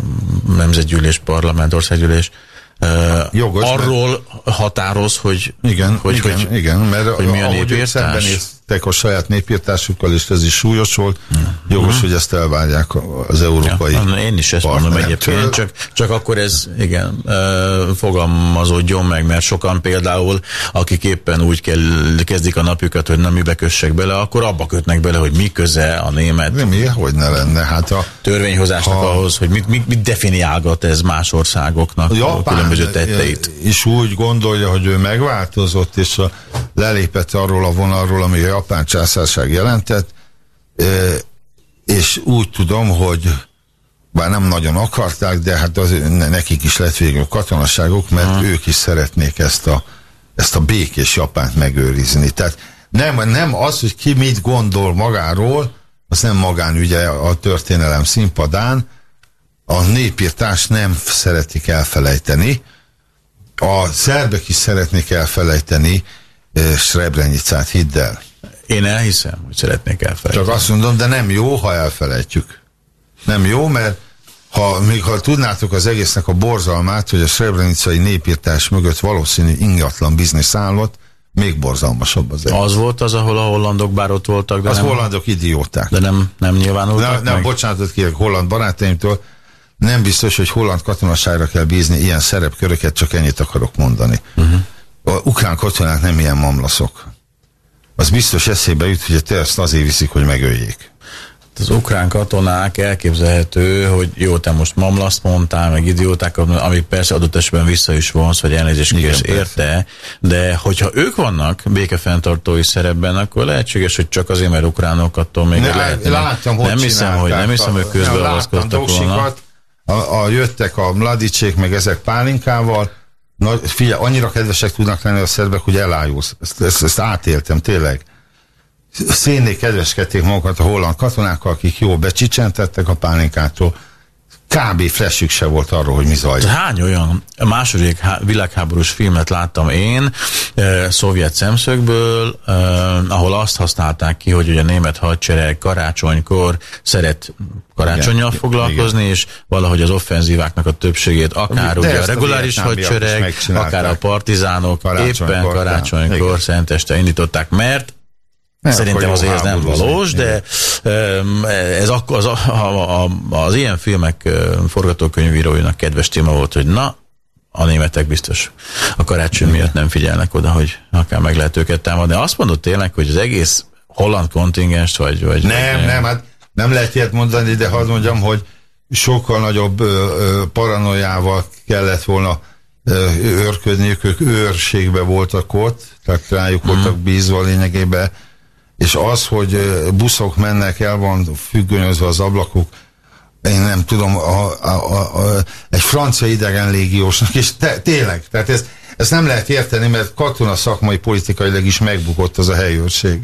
nemzetgyűlés, parlament, országgyűlés, ö, Jogos, arról határoz, hogy, Igen, hogy, igen, hogy, igen, mert hogy mi a népírtás? A saját népírtásukkal, és ez is súlyos volt, jogos, hogy ezt elvárják az európai Ja, én is ezt mondom egyébként, csak, csak akkor ez, igen, fogalmazódjon meg, mert sokan például, akik éppen úgy kell, kezdik a napjukat, hogy nem mibe kössek bele, akkor abba kötnek bele, hogy mi köze a német mi, hogy ne lenne? Hát a törvényhozásnak Ha- ahhoz, hogy mit, mit, mit definiálgat ez más országoknak a Japán különböző tetteit. is úgy gondolja, hogy ő megváltozott, és a, lelépett arról a vonalról, ami a japán császárság jelentett, és úgy tudom, hogy bár nem nagyon akarták, de hát az, ne- nekik is lett végül katonaságok, mert Mhm. ők is szeretnék ezt a, ezt a békés Japánt megőrizni. Tehát nem, nem az, hogy ki mit gondol magáról, az nem magánügye a történelem színpadán, a népírtást nem szeretik elfelejteni, a szerbek is szeretnék elfelejteni Srebrenicát, hidd el. Én elhiszem, hogy szeretnék elfelejteni. Csak azt mondom, de nem jó, ha elfelejtjük. Nem jó, mert ha, még ha tudnátok az egésznek a borzalmát, hogy a srebrenicai népírtás mögött valószínű ingatlan biznisz állott, még borzalmasabb az egész. Az volt az, ahol a hollandok bár ott voltak, de Az nem, hollandok idióták. de nem, nem nyilvánultak Nem, nem meg? bocsánatot kérek holland barátaimtól, nem biztos, hogy holland katonaságra kell bízni ilyen szerepköröket, csak ennyit akarok mondani. Uh-huh. A ukrán katonák nem ilyen mamlaszok. Az biztos eszébe jut, hogy te ezt azért viszik, hogy megöljék. Az ukrán katonák elképzelhető, hogy jó, te most mamlaszt mondtál, meg idióták, ami persze adott esetben vissza is vonsz, vagy elnézést kérsz érte, de hogyha ők vannak békefenntartói szerepben, akkor lehetséges, hogy csak azért, mert ukránok attól még Ne, lehet. láttam, nem hiszem, hogy nem hiszem, hogy közbeavatkoztak volna. A, a, jöttek a mladicsék, meg ezek pálinkával, Na, figyelj, annyira kedvesek tudnak lenni a szerbek, hogy elájulsz. Ezt, ezt, ezt átéltem, tényleg. Szénné kedveskedték magukat a holland katonákkal, akik jól becsicsentettek a pálinkától. Kb. flessük se volt arról, hogy mi zajlik. Hány olyan második há- világháborús filmet láttam én, e, szovjet szemszögből, e, ahol azt használták ki, hogy ugye a német hadsereg karácsonykor szeret karácsonyjal Igen, foglalkozni, és valahogy az offenzíváknak a többségét, akár De ugye a a reguláris is hadsereg, akár a partizánok éppen karácsonykor, igen. szenteste indították, mert Nem, Szerintem azért ez nem valós, de ez akkor az, a, a, az ilyen filmek forgatókönyvíróinak kedves téma volt, hogy na, a németek biztos a karácsony miatt nem figyelnek oda, hogy akár meg lehet őket támadni. Azt mondott tényleg, hogy az egész holland kontingens, vagy... vagy Nem, vagy, nem, hát nem lehet ilyet mondani, de hadd mondjam, hogy sokkal nagyobb ö, ö, paranoiával kellett volna ö, őrködniük, ők őrségbe voltak ott, tehát rájuk voltak bízva lényegében, és az, hogy buszok mennek, el van függönyözve az ablakuk, én nem tudom, a, a, a, a, egy francia idegen légiósnak, és te, tényleg, tehát ez, ezt nem lehet érteni, mert katona szakmai politikailag is megbukott az a helyőrség.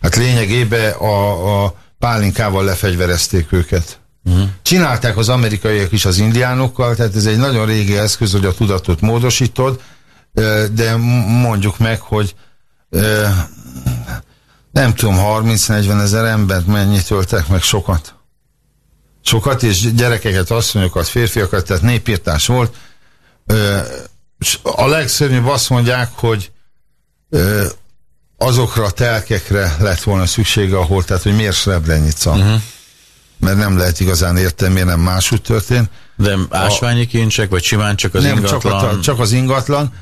Hát lényegében a, a pálinkával lefegyverezték őket. Uh-huh. Csinálták az amerikaiak is az indiánokkal, tehát ez egy nagyon régi eszköz, hogy a tudatot módosítod, de mondjuk meg, hogy nem tudom, 30-40 ezer embert mennyit öltek meg sokat. Sokat, és gyerekeket, asszonyokat, férfiakat, tehát népírtás volt. Ö, a legszörnyűbb azt mondják, hogy ö, azokra a telkekre lett volna szüksége, ahol, tehát hogy miért Srebrenica. Uh-huh. Mert nem lehet igazán érteni, miért nem máshogy történt. De ásványi kincsek, vagy simán csak az nem, ingatlan? Csak, a, csak az ingatlan.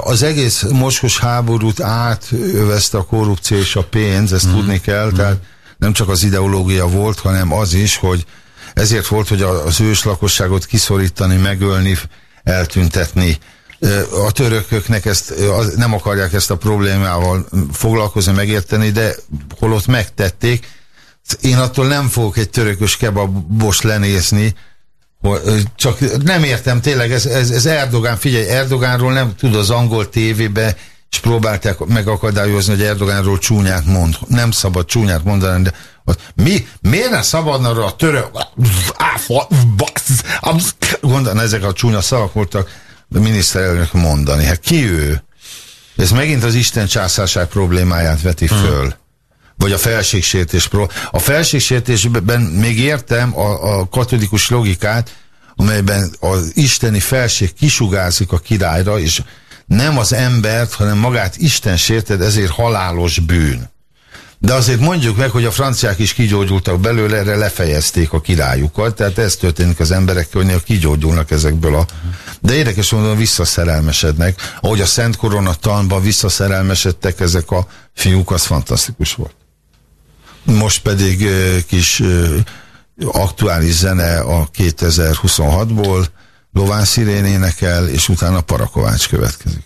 Az egész moskos háborút átövezte a korrupció és a pénz, ezt mm. tudni kell, tehát nem csak az ideológia volt, hanem az is, hogy ezért volt, hogy az ős lakosságot kiszorítani, megölni, eltüntetni A törököknek ezt, nem akarják ezt a problémával foglalkozni, megérteni, de holott megtették. Én attól nem fogok egy törökös kebabos lenézni, csak nem értem tényleg, ez, ez, ez Erdogán, figyelj, Erdogánról nem tud az angol tévébe, és próbálták megakadályozni, hogy Erdogánról csúnyát mond. Nem szabad csúnyát mondani, de mi, miért ne szabadna arra a török, gondolni, ezek a csúnya szavak voltak a miniszterelnök mondani. Hát ki ő? Ez megint az Isten császárság problémáját veti föl. Vagy a felségsértés. Pro- a felségsértésben még értem a, a katolikus logikát, amelyben az isteni felség kisugárzik a királyra, és nem az embert, hanem magát Isten sérted, ezért halálos bűn. De azért mondjuk meg, hogy a franciák is kigyógyultak belőle, erre lefejezték a királyukat, tehát ez történik az emberekkel, hogy kigyógyulnak ezekből a... De érdekes módon visszaszerelmesednek. Ahogy a Szent Korona tanban visszaszerelmesedtek ezek a fiúk, az fantasztikus volt. Most pedig kis aktuális zene a 2026-ból, Lován Szirén énekel, és utána Parakovács következik.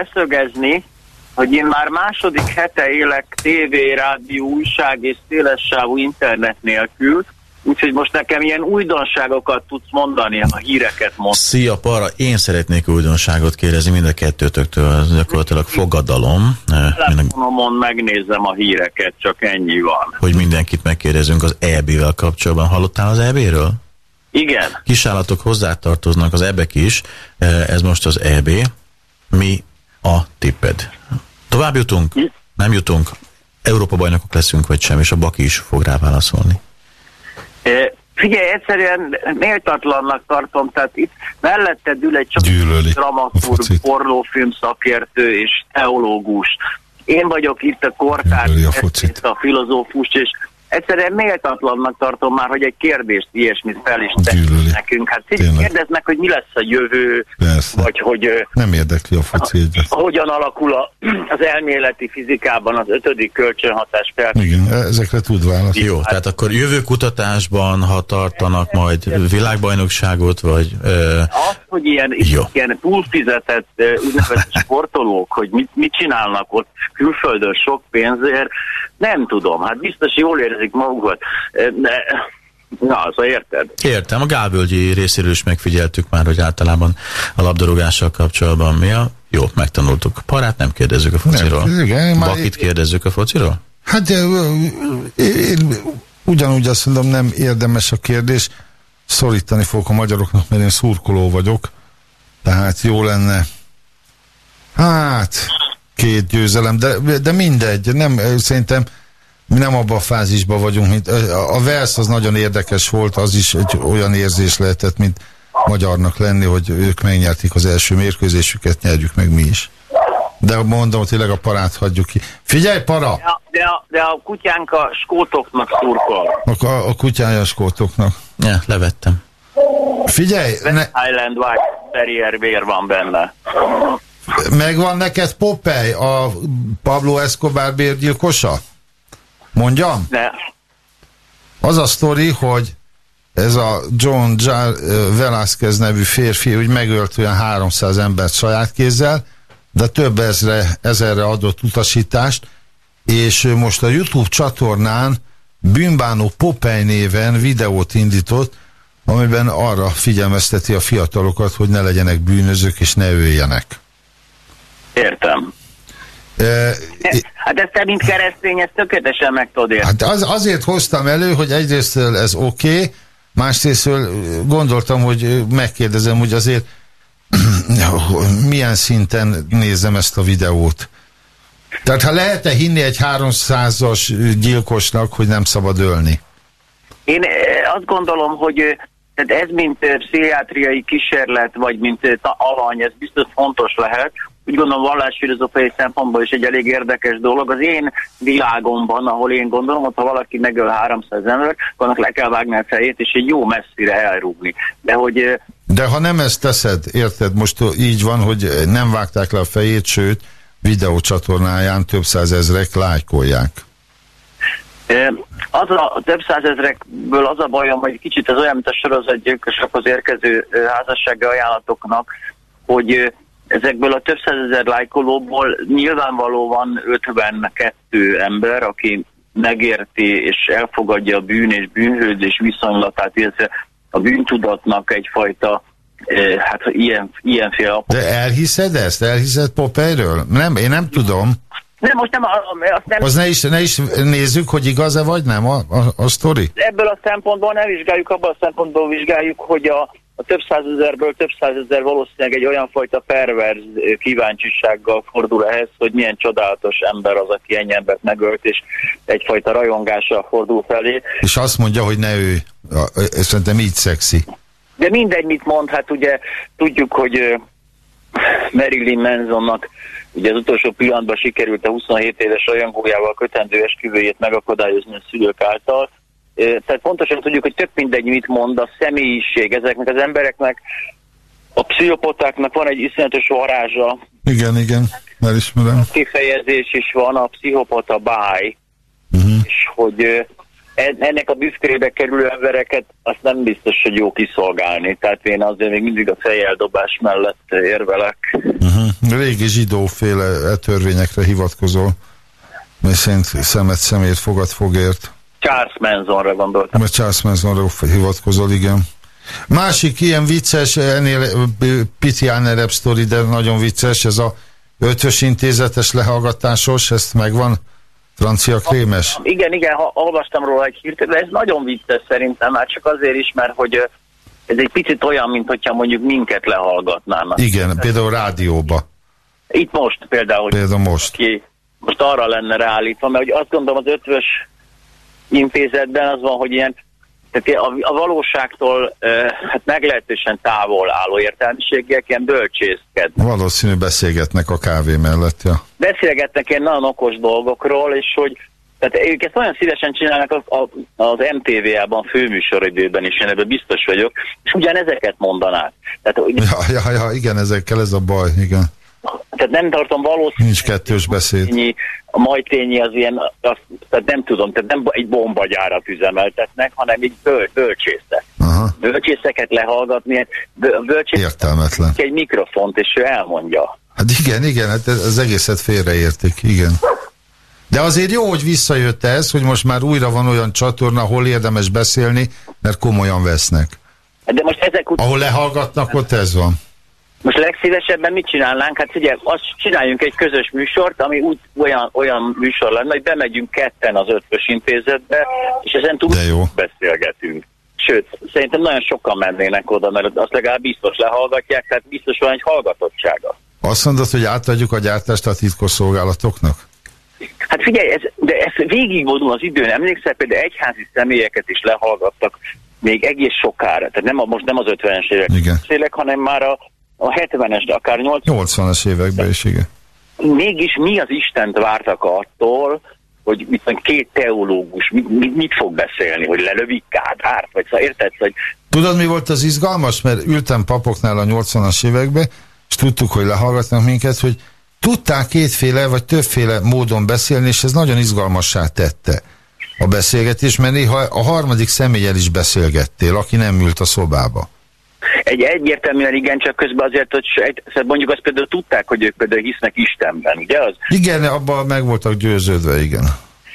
Leszögezni, hogy én már második hete élek tévé, rádió, újság és szélessávú internet nélkül, úgyhogy most nekem ilyen újdonságokat tudsz mondani, a híreket mond. Szia, para, én szeretnék újdonságot kérdezni mind a kettőtöktől, ez gyakorlatilag fogadalom, eh, Telefonomon megnézem a híreket, csak ennyi van. hogy mindenkit megkérdezünk az EB-vel kapcsolatban. Hallottál az EB-ről? Igen, Kisállatok hozzátartoznak, az ebek is, eh, ez most az EB. Mi? Tovább jutunk? Nem jutunk? Európa bajnokok leszünk, vagy sem, és a Baki is fog rá válaszolni. Figyelj, egyszerűen méltatlannak tartom, tehát itt melletted ül egy csak dramaturg, pornófilm szakértő és teológus. Én vagyok itt a kortár, Gyűlöli a a filozófus, és egyszerűen méltatlannak tartom már, hogy egy kérdést ilyesmit fel is tesz nekünk. Hát kérdezd meg, hogy mi lesz a jövő, Persze. vagy hogy Nem érdekli a foci egyet. hogyan alakul a, az elméleti fizikában az ötödik kölcsönhatás fel. Igen, ezekre tud válaszolni. Jó, tehát akkor jövő kutatásban, ha tartanak majd világbajnokságot, vagy... Ö, Az, hogy ilyen, Jó. ilyen túlfizetett úgynevezett sportolók, hogy mit, mit csinálnak ott külföldön sok pénzért, nem tudom. Hát biztos jól érzik magukat. De, na, az érted? Értem, a Gálvölgyi részéről is megfigyeltük már, hogy általában a labdarúgással kapcsolatban mi a... Jó, megtanultuk. Parát nem kérdezzük a fociról. Nem, igen, Bakit kérdezzük a fociról? Hát én ugyanúgy azt mondom, nem érdemes a kérdés. Szorítani fogok a magyaroknak, mert én szurkoló vagyok. Tehát jó lenne. Hát, két győzelem, de, de mindegy. Nem, szerintem mi nem abban a fázisban vagyunk, mint a Velsz az nagyon érdekes volt, az is egy olyan érzés lehetett, mint magyarnak lenni, hogy ők megnyerték az első mérkőzésüket, nyerjük meg mi is. De mondom, tényleg a parát hagyjuk ki. Figyelj, para! De a, de a, de a kutyánk a skótoknak szurkol. A, a, a kutyája a skótoknak. Ja, levettem. Figyelj, ne, Highland White Terrier vér van benne. megvan neked Popeye, a Pablo Escobar bérgyilkosa? Mondjam? De Az a sztori, hogy ez a John Jar Velázquez nevű férfi úgy megölt olyan 300 embert saját kézzel, de több ezre, ezerre adott utasítást, és most a YouTube csatornán Bűnbánó Popeye néven videót indított, amiben arra figyelmezteti a fiatalokat, hogy ne legyenek bűnözők és ne öljenek. értem. E, Hát ezt te, mint keresztény, ezt tökéletesen meg tudod érteni. Hát az, azért hoztam elő, hogy egyrészt ez oké, okay, másrészt gondoltam, hogy megkérdezem, hogy azért milyen szinten nézem ezt a videót. Tehát ha lehet-e hinni egy 300-as gyilkosnak, hogy nem szabad ölni? Én eh, azt gondolom, hogy eh, ez mint eh, pszichiátriai kísérlet, vagy mint alany, ez biztos fontos lehet. Úgy gondolom vallásfilozófiai szempontból is egy elég érdekes dolog. Az én világomban, ahol én gondolom, hogy ha valaki megöl 300 ember, akkor annak le kell vágni a fejét, és egy jó messzire elrúgni. De hogy De ha nem ezt teszed, érted, most így van, hogy nem vágták le a fejét, sőt, videócsatornáján több százezrek lájkolják. Az a több százezrekből az a bajom, hogy kicsit ez olyan, mint a sorozatgyilkosokhoz érkező házassági ajánlatoknak, hogy ezekből a több százezer lájkolóból nyilvánvalóan 52 ember, aki megérti és elfogadja a bűn és bűnhődés viszonylatát, illetve a bűntudatnak egyfajta ö, hát ilyen, ilyenféle De elhiszed ezt? Elhiszed Popeye-ről? Nem, én nem tudom. Nem, most nem, azt nem Az ne is, ne is nézzük, hogy igaz-e vagy nem a, a, a sztori? ebből a szempontból nem vizsgáljuk, abban a szempontból vizsgáljuk, hogy a, a több százezerből több százezer valószínűleg egy olyan fajta perverz kíváncsisággal fordul ehhez, hogy milyen csodálatos ember az, aki ennyi embert megölt, és egyfajta rajongással fordul felé. És azt mondja, hogy ne ő. Szerintem így szexi. De mindegy, mit mond, hát ugye tudjuk, hogy Marilyn Mansonnak ugye az utolsó pillanatban sikerült a 27 éves rajongójával kötendő esküvőjét megakadályozni a szülők által. Tehát pontosan tudjuk, hogy tök mindegy, mit mond a személyiség. Ezeknek az embereknek, a pszichopatáknak van egy iszonyatos varázsa, Igen, igen, elismerem. kifejezés is van, a pszichopata báj, Uh-huh. és hogy ennek a büszkébe kerülő embereket azt nem biztos, hogy jó kiszolgálni. Tehát én azért még mindig a fejeldobás mellett érvelek. Uh-huh. Régi zsidóféle törvényekre hivatkozol, mert szerint szemet szemért, fogad fogért. Charles Mansonra gondoltam. Mert Charles Mansonra hivatkozol, igen. Másik ilyen vicces, ennél ö, pitiánerebb sztori, de nagyon vicces, ez a ötös intézetes lehallgatásos, ezt megvan? Francia krémes? Igen, igen, ha, olvastam róla egy hírt, de ez nagyon vicces szerintem, már csak azért is, mert hogy ez egy picit olyan, mint hogyha mondjuk minket lehallgatnának. Igen, például rádióba. Itt most például, Például most. most arra lenne ráállítva, mert hogy azt gondolom az ötvös intézetben az van, hogy ilyen tehát a, a valóságtól uh, hát meglehetősen távol álló értelmiségiek ilyen bölcsészkednek. Valószínű beszélgetnek a kávé mellett, ja. Beszélgetnek ilyen nagyon okos dolgokról, és hogy tehát ők ezt olyan szívesen csinálnak az, az MTV-ában főműsoridőben is, én ebben biztos vagyok, és ugyanezeket mondanák. Tehát, Ja, ja, ja, igen, ezekkel ez a baj, igen. Tehát nem tartom valószínű, Nincs kettős beszéd. A majtényi az ilyen, azt, tehát nem tudom, tehát nem egy bombagyárat üzemeltetnek, hanem egy böl, bölcsészek. Aha, Bölcsészeket lehallgatni, bö- bölcsészek értelmetlen. egy mikrofont, és ő elmondja. Hát igen, igen, hát ez- az egészet félreértik, igen. De azért jó, hogy visszajött ez, hogy most már újra van olyan csatorna, ahol érdemes beszélni, mert komolyan vesznek. De most ezek után, Ahol lehallgatnak, ott ez van. Most legszívesebben mit csinálnánk? Hát ugye, azt csináljunk egy közös műsort, ami úgy olyan, olyan műsor lenne, hogy bemegyünk ketten az ötvös intézetbe, és ezen túl beszélgetünk. Sőt, szerintem nagyon sokan mennének oda, mert azt legalább biztos lehallgatják, tehát biztos van egy hallgatottsága. Azt mondod, hogy átadjuk a gyártást a titkosszolgálatoknak? Hát figyelj, ez, de ez végigvonul az időn. Emlékszel, például egyházi személyeket is lehallgattak még egész sokára. Tehát nem a, most nem az 50-es évek beszélek, hanem már a, a 70-es, de akár 80 80-as években is, igen. Mégis mi az Istent vártak attól, hogy mit két teológus mit, mit, mit fog beszélni, hogy lelövik Kádárt, vagy szóval érted, hogy Tudod, mi volt az izgalmas? Mert ültem papoknál a 80-as években, és tudtuk, hogy lehallgatnak minket, hogy tudták kétféle vagy többféle módon beszélni, és ez nagyon izgalmassá tette a beszélgetés, mert néha a harmadik személlyel is beszélgettél, aki nem ült a szobába. Egy egyértelműen igen, csak közben azért, hogy sejt, szóval mondjuk azt például tudták, hogy ők például hisznek Istenben, ugye az? Igen, abban meg voltak győződve, igen.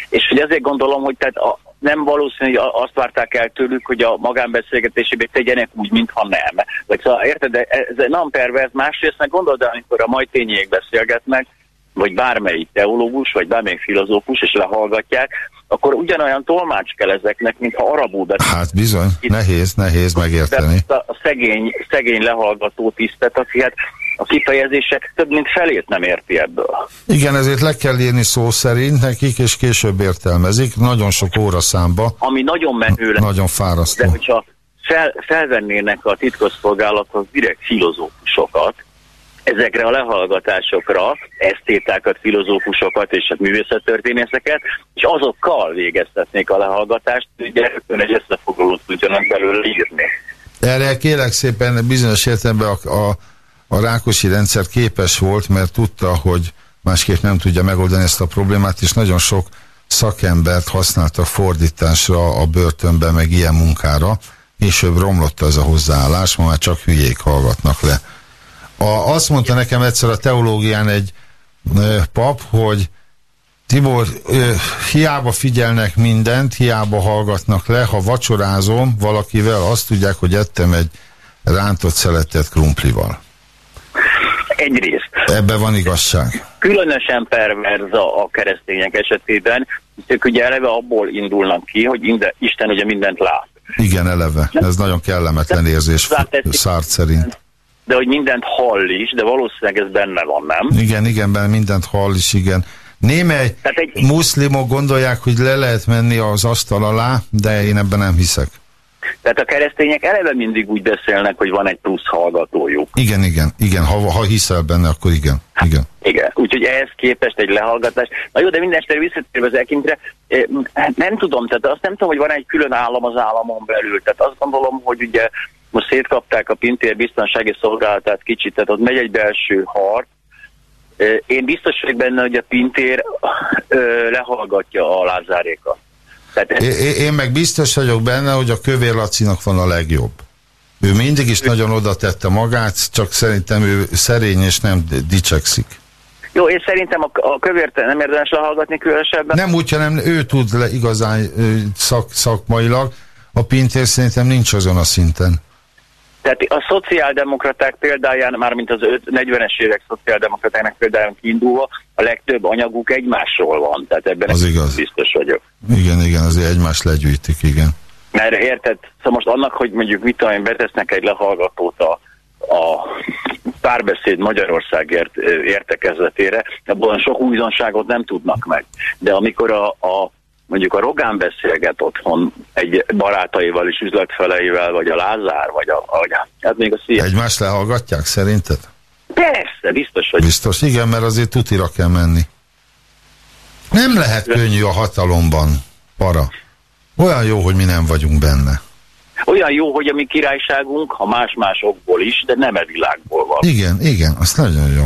És hogy azért gondolom, hogy tehát a, nem valószínű, hogy azt várták el tőlük, hogy a magánbeszélgetésében tegyenek úgy, mintha nem. Vagy szóval érted, de ez nem pervers, másrészt meg gondolod, amikor a majtényiek beszélgetnek, vagy bármelyik teológus, vagy bármelyik filozófus, és lehallgatják, akkor ugyanolyan tolmács kell ezeknek, mintha arabul beszélnek. Hát bizony, nehéz, nehéz megérteni. De a, a szegény, szegény lehallgató tisztet, aki hát a kifejezések több mint felét nem érti ebből. Igen, ezért le kell írni szó szerint nekik, és később értelmezik, nagyon sok óraszámba, Ami nagyon menő lenne, nagyon de fárasztó. hogyha fel, felvennének a titkosszolgálathoz direkt filozófusokat, ezekre a lehallgatásokra, esztétákat, filozófusokat és a művészettörténészeket, és azokkal végeztetnék a lehallgatást, ugye rögtön egy összefoglalót tudjanak belőle írni. Erre kérek szépen bizonyos értelemben a, a, a Rákosi rendszer képes volt, mert tudta, hogy másképp nem tudja megoldani ezt a problémát, és nagyon sok szakembert használta fordításra a börtönbe, meg ilyen munkára. Később romlott ez a hozzáállás, ma már csak hülyék hallgatnak le. A, azt mondta nekem egyszer a teológián egy ö, pap, hogy Tibor, ö, hiába figyelnek mindent, hiába hallgatnak le, ha vacsorázom valakivel, azt tudják, hogy ettem egy rántott szeletet krumplival. Egyrészt. Ebben van igazság. Különösen perverz a, a keresztények esetében, hisz ők ugye eleve abból indulnak ki, hogy inde, Isten ugye mindent lát. Igen, eleve. Ez nagyon kellemetlen érzés Szárt szerint. De hogy mindent hall is, de valószínűleg ez benne van, nem? Igen, igen, benne mindent hall is, igen. Némely Tehát egy- muszlimok gondolják, hogy le lehet menni az asztal alá, de én ebben nem hiszek. Tehát a keresztények eleve mindig úgy beszélnek, hogy van egy plusz hallgatójuk. Igen, igen, igen, ha, ha hiszel benne, akkor igen, igen. Igen, úgyhogy ehhez képest egy lehallgatás. Na jó, de minden este visszatérve az ekintre, eh, hát nem tudom, tehát azt nem tudom, hogy van egy külön állam az államon belül. Tehát azt gondolom, hogy ugye most szétkapták a Pintér biztonsági szolgálatát kicsit, tehát ott megy egy belső harc. Én biztos vagyok benne, hogy a Pintér lehallgatja a Lázárékat. Tehát ez, Én meg biztos vagyok benne, hogy a Kövér Lacinak van a legjobb. Ő mindig is nagyon oda tette magát, csak szerintem ő szerény és nem dicsekszik. jó, és szerintem a, a kövért nem érdemes lehallgatni különösebben. Nem úgy, hanem ő tud le igazán szak, szakmailag. A Pintér szerintem nincs azon a szinten. Tehát a szociáldemokraták példáján, mármint az öt- 40-es évek szociáldemokratáknak példáján kiindulva, a legtöbb anyaguk egymásról van. Tehát ebben Az igaz. biztos vagyok. Igen, igen, azért egymást legyűjtik, igen. Mert érted, szóval most annak, hogy mondjuk mit tudom betesznek egy lehallgatót a, a párbeszéd Magyarországért értekezletére, abban sok újdonságot nem tudnak meg. De amikor a, a mondjuk a Rogán beszélget otthon egy barátaival és üzletfeleivel, vagy a Lázár, vagy a, vagy a hát még a szia. Egymást lehallgatják szerinted? Persze, biztos, hogy Biztos, igen, mert azért tutira kell menni. Nem lehet könnyű a hatalomban, para. Olyan jó, hogy mi nem vagyunk benne. olyan jó, hogy a mi királyságunk, ha más-más okból is, de nem e világból van. Igen, igen, az nagyon jó.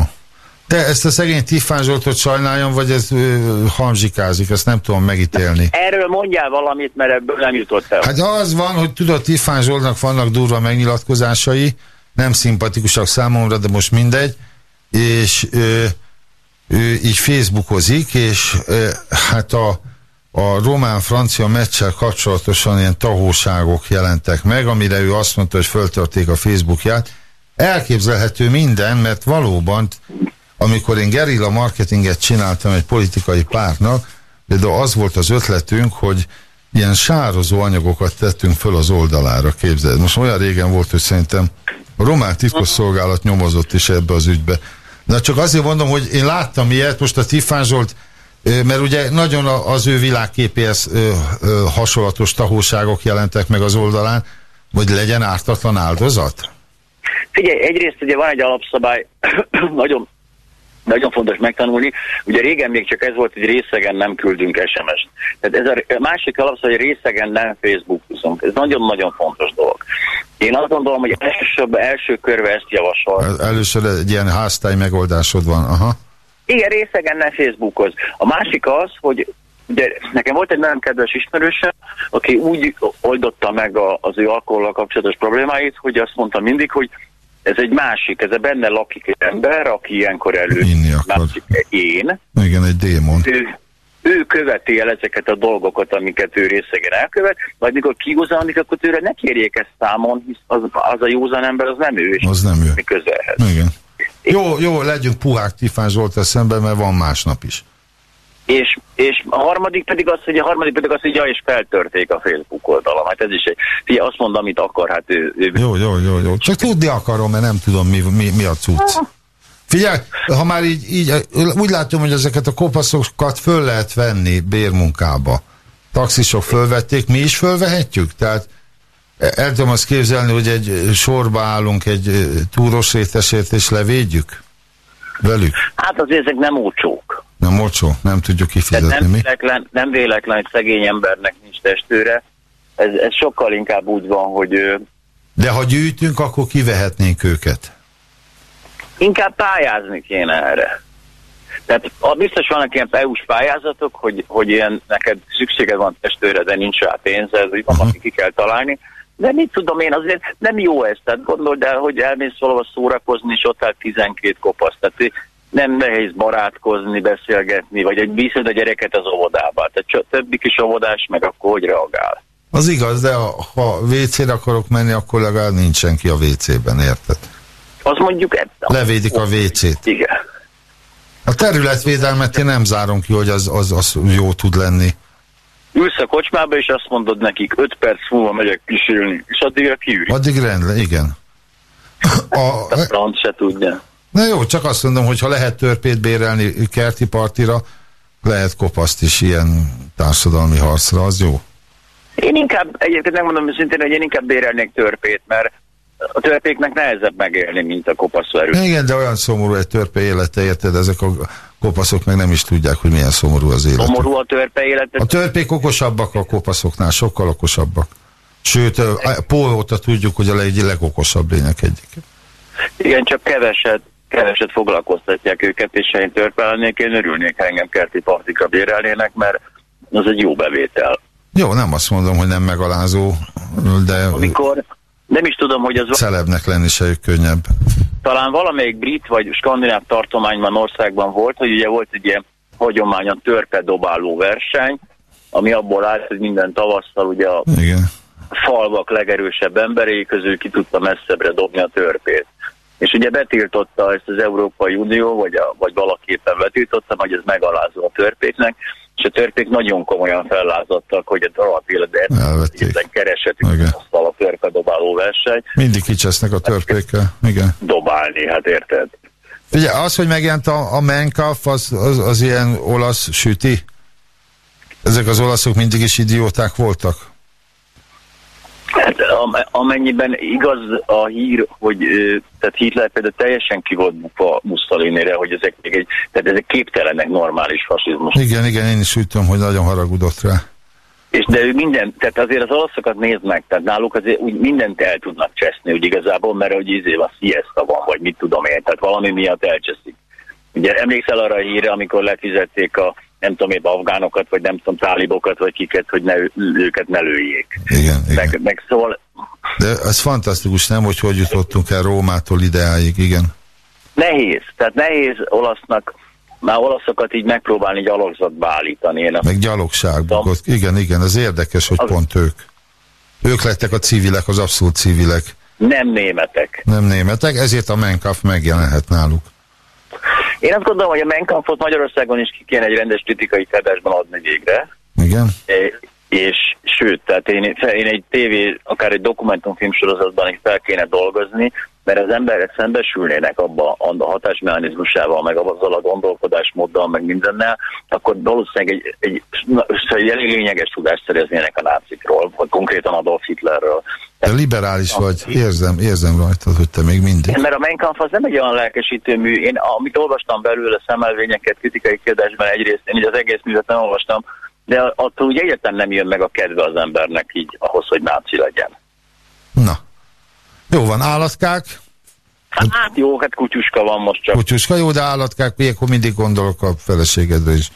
De ezt a szegény Tiffán Zsoltot sajnáljam, vagy ez ö, hamzsikázik, ezt nem tudom megítélni. Erről mondjál valamit, mert ebből nem jutott el. Hát az van, hogy tudod, Tiffán Zsoltnak vannak durva megnyilatkozásai, nem szimpatikusak számomra, de most mindegy, és ö, ő így Facebookozik, és ö, hát a, a román-francia meccsel kapcsolatosan ilyen tahóságok jelentek meg, amire ő azt mondta, hogy föltörték a Facebookját. Elképzelhető minden, mert valóban, amikor én gerilla marketinget csináltam egy politikai pártnak, de az volt az ötletünk, hogy ilyen sározó anyagokat tettünk föl az oldalára, képzeld. Most olyan régen volt, hogy szerintem a román titkosszolgálat nyomozott is ebbe az ügybe. De csak azért mondom, hogy én láttam ilyet, most a Tiffán Zsolt, mert ugye nagyon az ő világképéhez hasonlatos tahóságok jelentek meg az oldalán, hogy legyen ártatlan áldozat? Figyelj, egyrészt ugye van egy alapszabály, nagyon nagyon fontos megtanulni. Ugye régen még csak ez volt, hogy részegen nem küldünk SMS-t. Tehát ez a másik alapszabály, hogy részegen nem Facebookozunk. Ez nagyon-nagyon fontos dolog. Én azt gondolom, hogy elsősorban első körbe ezt javasol. El- Először egy ilyen háztály megoldásod van, aha. Igen, részegen ne Facebookoz. A másik az, hogy ugye nekem volt egy nagyon kedves ismerőse, aki úgy oldotta meg a, az ő alkohollal kapcsolatos problémáit, hogy azt mondta mindig, hogy ez egy másik, ez a benne lakik egy ember, aki ilyenkor elő Inni akar. látszik én, Igen, egy démon. ő, ő követi el ezeket a dolgokat, amiket ő részegen elkövet, majd mikor kihozzanik, akkor tőle ne kérjék ezt számon, hisz az, az a józan ember, az nem ő, és Az nem ő. mi közelhez. Igen. Jó, jó, legyünk puhák Tifán Zsoltál szemben, mert van másnap is. És, és a harmadik pedig az, hogy a harmadik pedig az, hogy ja, és feltörték a Facebook oldalam. Hát ez is egy, figyelj, azt mond, amit akar, hát ő, ő Jó, jó, jó, jó. Csak tudni akarom, mert nem tudom, mi, mi, mi a cucc. Figyelj, ha már így, így, úgy látom, hogy ezeket a kopaszokat föl lehet venni bérmunkába. Taxisok fölvették, mi is fölvehetjük? Tehát el tudom azt képzelni, hogy egy sorba állunk egy túros rétesért és levédjük velük. Hát azért ezek nem olcsók. Nem mocsó, nem tudjuk Tehát kifizetni, nem mi? véletlen, nem véletlen, hogy szegény embernek nincs testőre. Ez, ez sokkal inkább úgy van, hogy ő, De ha gyűjtünk, akkor kivehetnénk őket. inkább pályázni kéne erre. Tehát a, biztos vannak ilyen EU-s pályázatok, hogy, hogy ilyen neked szükséged van testőre, de nincs rá pénzed, hogy van, Aha. aki ki kell találni. De mit tudom én, azért nem jó ez. Tehát gondold el, hogy elmész valahol szórakozni, és ott áll 12 kopasz. Tehát nem nehéz barátkozni, beszélgetni, vagy egy viszed a gyereket az óvodába. Tehát többi kis óvodás, meg akkor hogy reagál. Az igaz, de ha- ha WC-re akarok menni, akkor legalább nincs senki a WC-ben, érted? Az mondjuk... e- Levédik a WC-t. Igen. A területvédelmet én nem zárom ki, hogy az, az, az jó tud lenni. Ülsz a kocsmába, és azt mondod nekik, 5 perc múlva megyek pisilni, és addigra kiürik. Addig rendben, igen. A, A franc se tudja. na jó, csak azt mondom, hogy ha lehet törpét bérelni kerti partira, lehet kopaszt is ilyen társadalmi harcra, az jó. Én inkább, egyébként megmondom őszintén, hogy én inkább bérelnék törpét, mert a törpéknek nehezebb megélni, mint a kopaszú erő. Igen, de olyan szomorú egy törpe élete, érted? Ezek a kopaszok meg nem is tudják, hogy milyen szomorú az élet. Szomorú a törpe életet. A törpék okosabbak a kopaszoknál, sokkal okosabbak. Sőt, Paul óta tudjuk, hogy a leg, legokosabb lények egyik. Igen, csak keveset, keveset foglalkoztatják őket, és ha én törpe lennék, én örülnék, ha engem kerti partika bérelnének, mert az egy jó bevétel. Jó, nem azt mondom, hogy nem megalázó, de Amikor nem is tudom, hogy az celebnek lenni se könnyebb. talán valamelyik brit vagy skandináv tartományban országban volt, hogy ugye volt egy ilyen hagyomány a törpedobáló verseny, ami abból állt, hogy minden tavasszal ugye a Igen. falvak legerősebb emberei közül ki tudta messzebbre dobni a törpét. És ugye betiltotta ezt az Európai Unió, vagy, a, vagy valaképpen betiltotta, hogy ez megalázó a törpéknek, és a törpék nagyon komolyan fellázadtak, hogy a rohadt életben Elvették. egyetlen keresetük Igen. asztal a törpedobáló verseny, Mindig kicsesznek a törpékkel. Igen. dobálni, hát érted? Ugye az, hogy megjelent a, a Menkaf, az, az, az ilyen olasz süti? Ezek az olaszok mindig is idióták voltak? Hát am- amennyiben igaz a hír, hogy tehát Hitler például teljesen ki volt bukva Mussolinire, hogy ezek még egy, tehát ezek képtelenek normális fasizmus. Igen, igen, én is úgy tudom, hogy nagyon haragudott rá. És de ő minden, tehát azért az olaszokat nézd meg, tehát náluk azért úgy mindent el tudnak cseszni, úgy igazából, mert hogy izé a siesta van, vagy mit tudom én, tehát valami miatt elcseszik. Ugye emlékszel arra a hírre, amikor lefizették a nem tudom én, afgánokat, vagy nem tudom, tálibokat, vagy kiket, hogy ne, őket ne lőjék. Igen, igen. Meg, meg szóval De ez fantasztikus, nem, hogy hogy jutottunk el Rómától ideáig, igen. Nehéz, tehát nehéz olasznak, már olaszokat így megpróbálni így alakzatba állítani. Én Meg gyalogságban. ott- Igen, igen, ez érdekes, hogy Az- pont ők. Ők lettek a civilek, az abszolút civilek, nem németek. nem németek, ezért a Menkaf megjelenhet náluk. Én azt gondolom, hogy a Menkampot Magyarországon is ki kéne egy rendes kritikai kiadásban adni végre. Igen? E, és sőt, tehát én, én egy tévé, akár egy dokumentumfilm sorozatban is fel kéne dolgozni, mert az emberek szembesülnének abba a hatásmechanizmusával, meg azzal a gondolkodásmóddal, meg mindennel, akkor valószínűleg egy, egy, na, egy elég lényeges tudást szereznének a nácikról, vagy konkrétan Adolf Hitlerről. De liberális vagy, érzem, érzem rajtad, hogy te még mindig. Mert a Mein Kampf az nem egy olyan lelkesítő mű. Én, amit olvastam belőle szemelvényeket kritikai kérdésben egyrészt, én így az egész művet nem olvastam, de attól ugye egyáltalán nem jön meg a kedve az embernek így ahhoz, hogy náci legyen. Na. Jó van, állatkák, Hát jó, hát kutyuska van most csak. kutyuska, jó, de állatkák, akkor mindig gondolok a feleségedre is.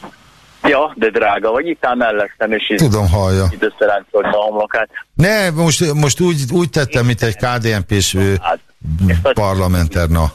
Ja, de drága vagy, itt áll mellettem, és így, Tudom, hallja. így összeráncolta a homlokát. Ne, most, most úgy, úgy tettem, mint egy KDNP-s Hát, parlamenter, na.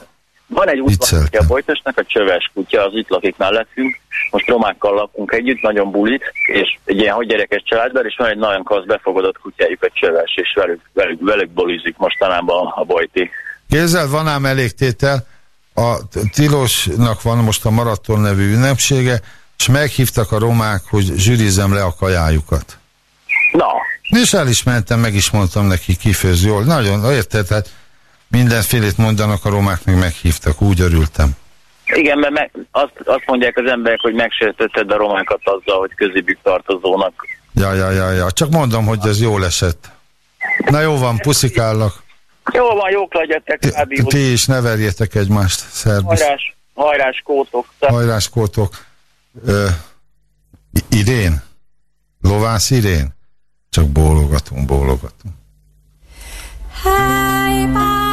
Van egy útvalaki a Bojtosnak, a csöves kutya, az itt lakik mellettünk. Most romákkal lakunk együtt, nagyon bulit, és egy ilyen gyerekes családban, és van egy nagyon kasz befogadott kutyájuk, egy csöves, és velük, velük, velük bulizik mostanában a Bojti. Képzeld, van ám elégtétel, a Tilosnak van most a Maraton nevű ünnepsége, és meghívtak a romák, hogy zsűrizem le a kajájukat. Na, És el is mentem, meg is mondtam neki, kifőz jól. Nagyon, érted, hát mindenfélét mondanak a romák, meg meghívtak, úgy örültem. igen, mert meg, azt, azt mondják az emberek, hogy megsértetted a romákat azzal, hogy közébük tartozónak. Ja, ja, ja, ja. Csak mondom, hogy ez jól esett. Na jó van, puszikállak. Jó van, jók legyetek, Ti, ti is ne verjétek egymást. Szerbusz. Hajrás, hajrás kótok. Hajráskótok. Ö, I- Irén? Lovász Irén? Csak bólogatunk, bólogatunk. Háj pártám,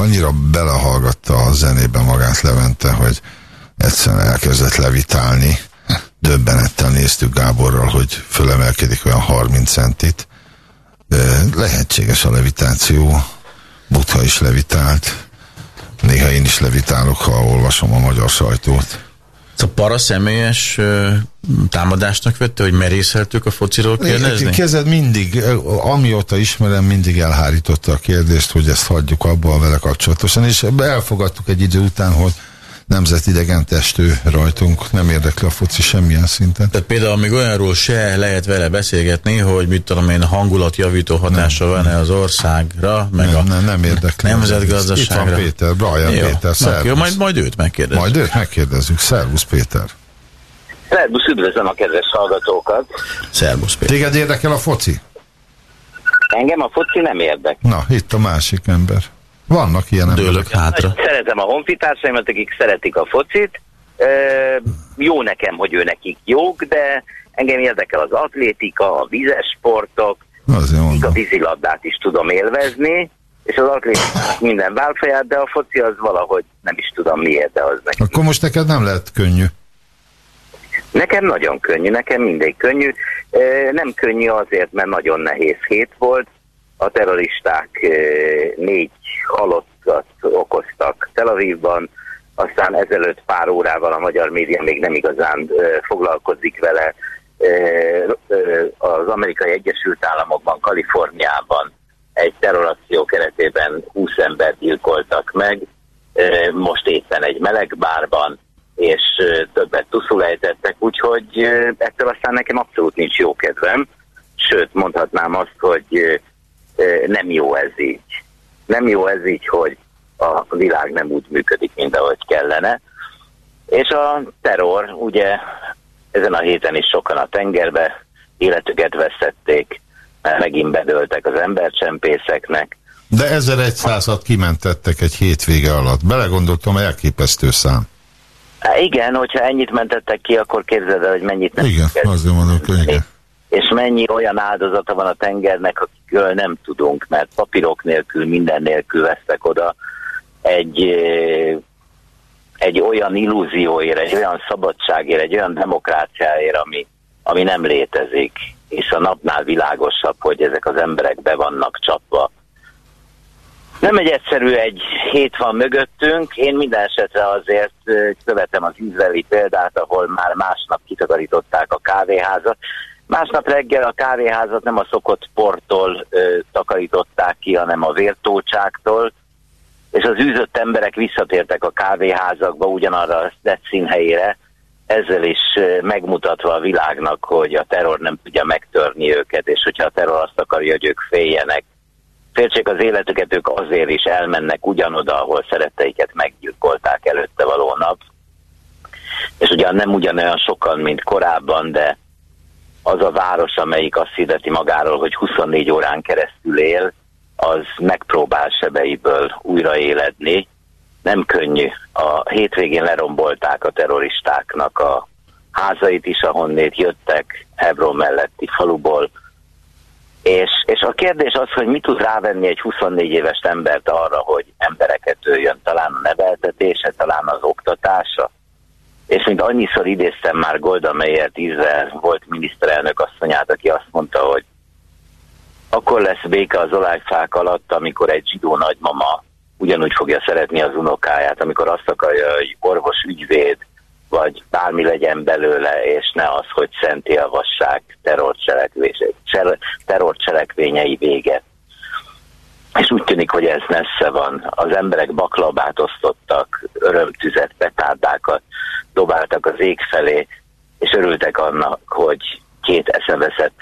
Annyira belehallgatta a zenébe magát Levente, hogy egyszerűen elkezdett levitálni. Döbbenettel néztük Gáborral, hogy fölemelkedik olyan 30 centit. De lehetséges a levitáció. Butha is levitált. Néha én is levitálok, ha olvasom a magyar sajtót. A para személyes támadásnak vette, hogy merészeltük a fociról kérdezni? Kezed mindig, amióta ismerem, mindig elhárította a kérdést, hogy ezt hagyjuk abba a vele kapcsolatosan, és elfogadtuk egy idő után, hogy nemzetidegen testő rajtunk, nem érdekli a foci semmilyen szinten. Tehát például még olyanról se lehet vele beszélgetni, hogy mit tudom én, hangulatjavító hatása van-e az országra, meg Nem, a nem, nem érdekli. nemzetgazdaságra. Itt van Péter, Brian Jó, Péter, szervusz. jó, majd, majd őt megkérdezzük. Majd őt megkérdezzük. Szervusz Péter. Szerbusz, üdvözlöm a kedves hallgatókat. Szervusz Péter. Téged érdekel a foci? Engem a foci nem érdekel. Na, itt a másik ember. Vannak ilyen emberek. Dőlök hátra. Szeretem a honfitársaimat, akik szeretik a focit. Jó nekem, hogy ő nekik jók, de engem érdekel az atlétika, a vízes sportok, még a vízilabdát is tudom élvezni, és az atlétikának minden válfaját, de a foci az valahogy nem is tudom miért, de az nekem. Akkor most neked nem lehet könnyű. Nekem nagyon könnyű, nekem mindig könnyű. Nem könnyű azért, mert nagyon nehéz hét volt. A terroristák ö, négy halottat okoztak Tel Avivban, aztán ezelőtt pár órával a magyar média még nem igazán ö, foglalkozik vele. Ö, Az amerikai Egyesült Államokban, Kaliforniában egy terrorakció keretében 20 ember gyilkoltak meg, most éppen egy melegbárban, és ö, többet tuszulejtettek, úgyhogy ettől aztán nekem abszolút nincs jó kedvem, sőt mondhatnám azt, hogy nem jó ez így. Nem jó ez így, hogy a világ nem úgy működik, mint ahogy kellene. És a terror, ugye ezen a héten is sokan a tengerbe életüket veszették, mert megint bedöltek az embercsempészeknek, De 1100-at kimentettek egy hétvége alatt. Belegondoltam, elképesztő szám. Há, igen, hogyha ennyit mentettek ki, akkor képzeld el, hogy mennyit nem Igen, azért mondom, hogy igen. És mennyi olyan áldozata van a tengernek, akikről nem tudunk, mert papírok nélkül, minden nélkül vesztek oda egy, eh, egy olyan illúzióért, egy olyan szabadságért, egy olyan demokráciáért, ami, ami nem létezik. és a napnál világosabb, hogy ezek az emberek be vannak csapva. Nem egy egyszerű egy hét van mögöttünk, én minden esetre azért követem az izraeli példát, ahol már másnap kitakarították a kávéházat. Másnap reggel a kávéházat nem a szokott porttól ö, takarították ki, hanem a vértócsáktól, és az űzött emberek visszatértek a kávéházakba ugyanarra a színhelyére, ezzel is megmutatva a világnak, hogy a terror nem tudja megtörni őket, és hogyha a terror azt akarja, hogy ők féljenek, féltsék az életüket, ők azért is elmennek ugyanoda, ahol szeretteiket meggyilkolták előtte való nap. És ugyan nem ugyanolyan sokan, mint korábban, de az a város, amelyik azt hirdeti magáról, hogy 24 órán keresztül él, az megpróbál sebeiből újraéledni. Nem könnyű. A hétvégén lerombolták a terroristáknak a házait is, ahonnét jöttek Hebron melletti faluból, és, és a kérdés az, hogy mit tud rávenni egy 24 éves embert arra, hogy embereket öljön, talán a neveltetése, talán az oktatása. És mint annyiszor idéztem már Golda Meir, Izrael volt miniszterelnök asszonyát, aki azt mondta, hogy akkor lesz béke az olajfák alatt, amikor egy zsidó nagymama ugyanúgy fogja szeretni az unokáját, amikor azt akarja, hogy orvos, ügyvéd, vagy bármi legyen belőle, és ne az, hogy szentélvassák terrorcselekvényei véget. És úgy tűnik, hogy ez messze van. Az emberek baklabát osztottak, örömtüzet, petárdákat dobáltak az ég felé, és örültek annak, hogy két eszemveszett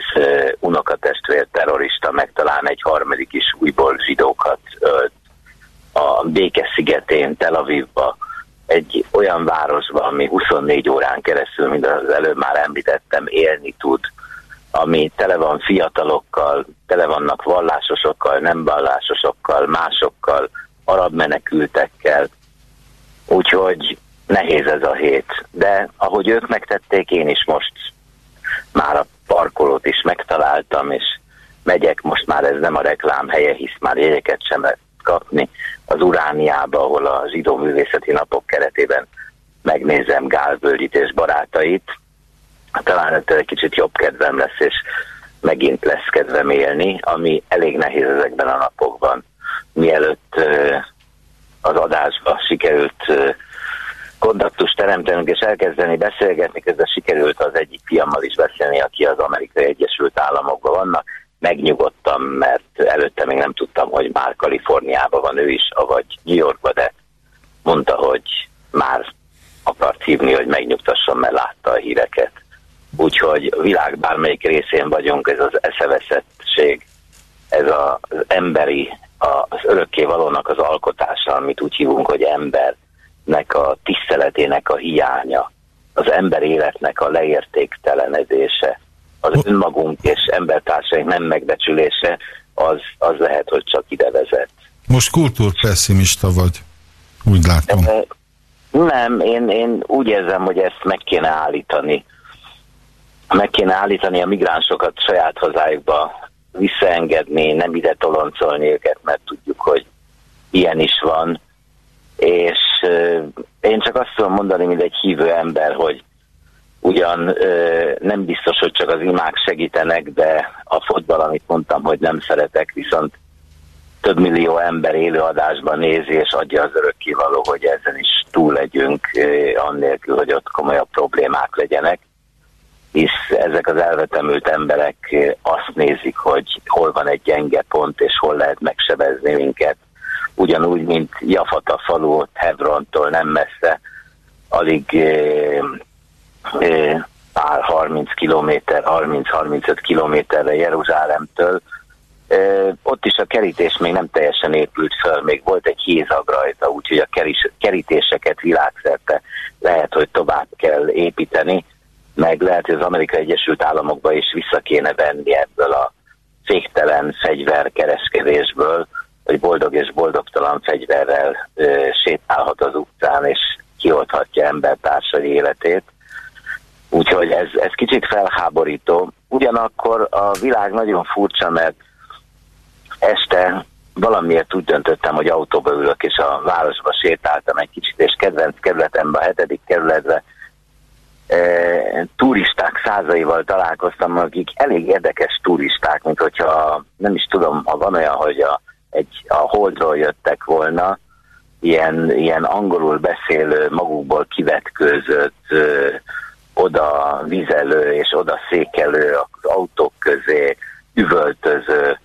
unokatestvér terrorista, meg talán egy harmadik is újból zsidókat ölt a Békeszigetén, Tel Avivba, egy olyan városban, ami 24 órán keresztül, mint az előbb már említettem, élni tud, ami tele van fiatalokkal, tele vannak vallásosokkal, nem vallásosokkal, másokkal, arab menekültekkel. Úgyhogy nehéz ez a hét. De ahogy ők megtették, én is most már a parkolót is megtaláltam, és megyek, most már ez nem a reklám helye, hisz már jegyeket sem lehet kapni az Urániába, ahol a zsidó művészeti napok keretében megnézem Gálbölgyit és barátait. Talán ettől egy kicsit jobb kedvem lesz, és megint lesz kedvem élni, ami elég nehéz ezekben a napokban. Mielőtt az adásba sikerült kontaktust teremtenünk és elkezdeni beszélgetni, közben sikerült az egyik fiammal is beszélni, aki az Amerikai Egyesült Államokban vannak, megnyugodtam, mert előtte még nem tudtam, hogy már Kaliforniában van ő is, vagy New Yorkban, de mondta, hogy már akart hívni, hogy megnyugtasson, mert látta a híreket. Úgyhogy a világ bármelyik részén vagyunk, ez az eszeveszettség, ez az emberi, az örökké valónak az alkotása, amit úgy hívunk, hogy embernek a tiszteletének a hiánya, az ember életnek a leértéktelenedése, az önmagunk és embertársaink nem megbecsülése, az, az lehet, hogy csak ide vezet. Most kultúrpesszimista vagy, úgy látom. Nem, én, én úgy érzem, hogy ezt meg kéne állítani. Meg kéne állítani a migránsokat saját hazájukba, visszaengedni, nem ide toloncolni őket, mert tudjuk, hogy ilyen is van. És én csak azt tudom mondani, mint egy hívő ember, hogy ugyan nem biztos, hogy csak az imák segítenek, de a fotbal, amit mondtam, hogy nem szeretek, viszont több millió ember élőadásban nézi, és adja az örökkivaló, hogy ezen is túl legyünk, annélkül, hogy ott komolyabb problémák legyenek. Hisz ezek az elvetemült emberek azt nézik, hogy hol van egy gyenge pont, és hol lehet megsebezni minket. Ugyanúgy, mint Jafata falu ott Hebrontól nem messze, alig pár 30 kilométer, 30-35 kilométerre Jeruzsálemtől. Ott is a kerítés még nem teljesen épült föl, még volt egy hézag rajta, úgyhogy a kerítéseket világszerte lehet, hogy tovább kell építeni, meg lehet, hogy az Amerikai Egyesült Államokba is vissza kéne venni ebből a féktelen fegyverkereskedésből, hogy boldog és boldogtalan fegyverrel ö, sétálhat az utcán, és kiolthatja embertársai életét. Úgyhogy ez, ez kicsit felháborító. Ugyanakkor a világ nagyon furcsa, mert este valamiért úgy döntöttem, hogy autóba ülök, és a városba sétáltam egy kicsit, és kedvenc kerületembe, a hetedik kerületbe e, turisták százaival találkoztam, akik elég érdekes turisták, mint hogyha nem is tudom, ha van olyan, hogy a, egy, a Holdról jöttek volna, ilyen, ilyen angolul beszélő, magukból kivetkőzött, ö, oda vizelő és oda székelő az autók közé üvöltöző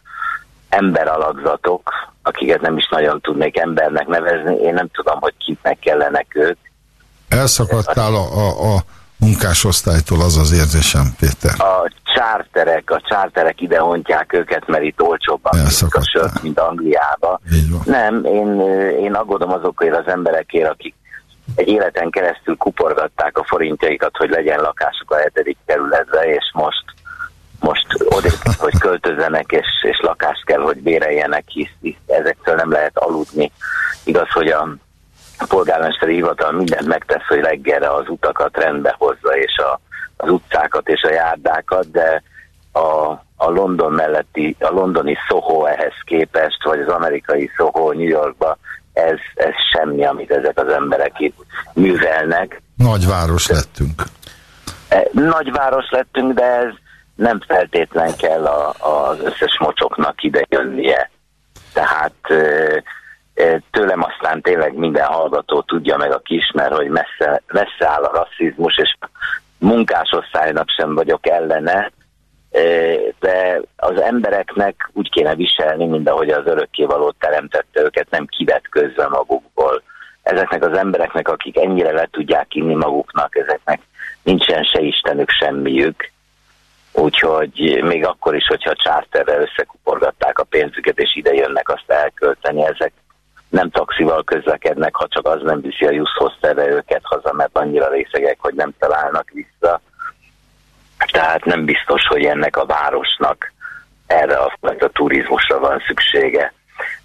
emberalakzatok, akiket nem is nagyon tudnék embernek nevezni, én nem tudom, hogy kiknek kellenek ők. Elszakadtál a, a, a munkásosztálytól, az az érzésem, Péter. A csárterek, a csárterek ide hontják őket, mert itt olcsóbban a sört, mint Angliába. Nem, én, én aggódom azokért az emberekért, akik egy életen keresztül kuporgatták a forintjaikat, hogy legyen lakásuk a hetedik kerületbe, és most most odébb, hogy költözzenek, és, és lakást kell, hogy béreljenek, hisz, hisz ezektől nem lehet aludni. Igaz, hogy a polgármesteri hivatal mindent megtesz, hogy reggelre az utakat rendbe hozza, és a, az utcákat és a járdákat, de a, a London melletti, a londoni Soho ehhez képest, vagy az amerikai Soho New Yorkba, ez, ez semmi, amit ezek az emberek itt művelnek. Nagyváros lettünk. E, nagyváros lettünk, de ez nem feltétlen kell a, az összes mocsoknak ide jönnie. Tehát tőlem aztán tényleg minden hallgató tudja meg a kismer, hogy messze, messze áll a rasszizmus, és munkásosztálynak sem vagyok ellene, de az embereknek úgy kéne viselni, mint ahogy az örökkévalót teremtette őket, nem kivetközve magukból. Ezeknek az embereknek, akik ennyire le tudják inni maguknak, ezeknek nincsen se Istenük semmiük, úgyhogy még akkor is, hogyha csárterrel összekuporgatták a pénzüket, és ide jönnek azt elkölteni, ezek nem taxival közlekednek, ha csak az nem viszi a juszhoz terve őket haza, mert annyira részegek, hogy nem találnak vissza. Tehát nem biztos, hogy ennek a városnak erre a, a turizmusra van szüksége.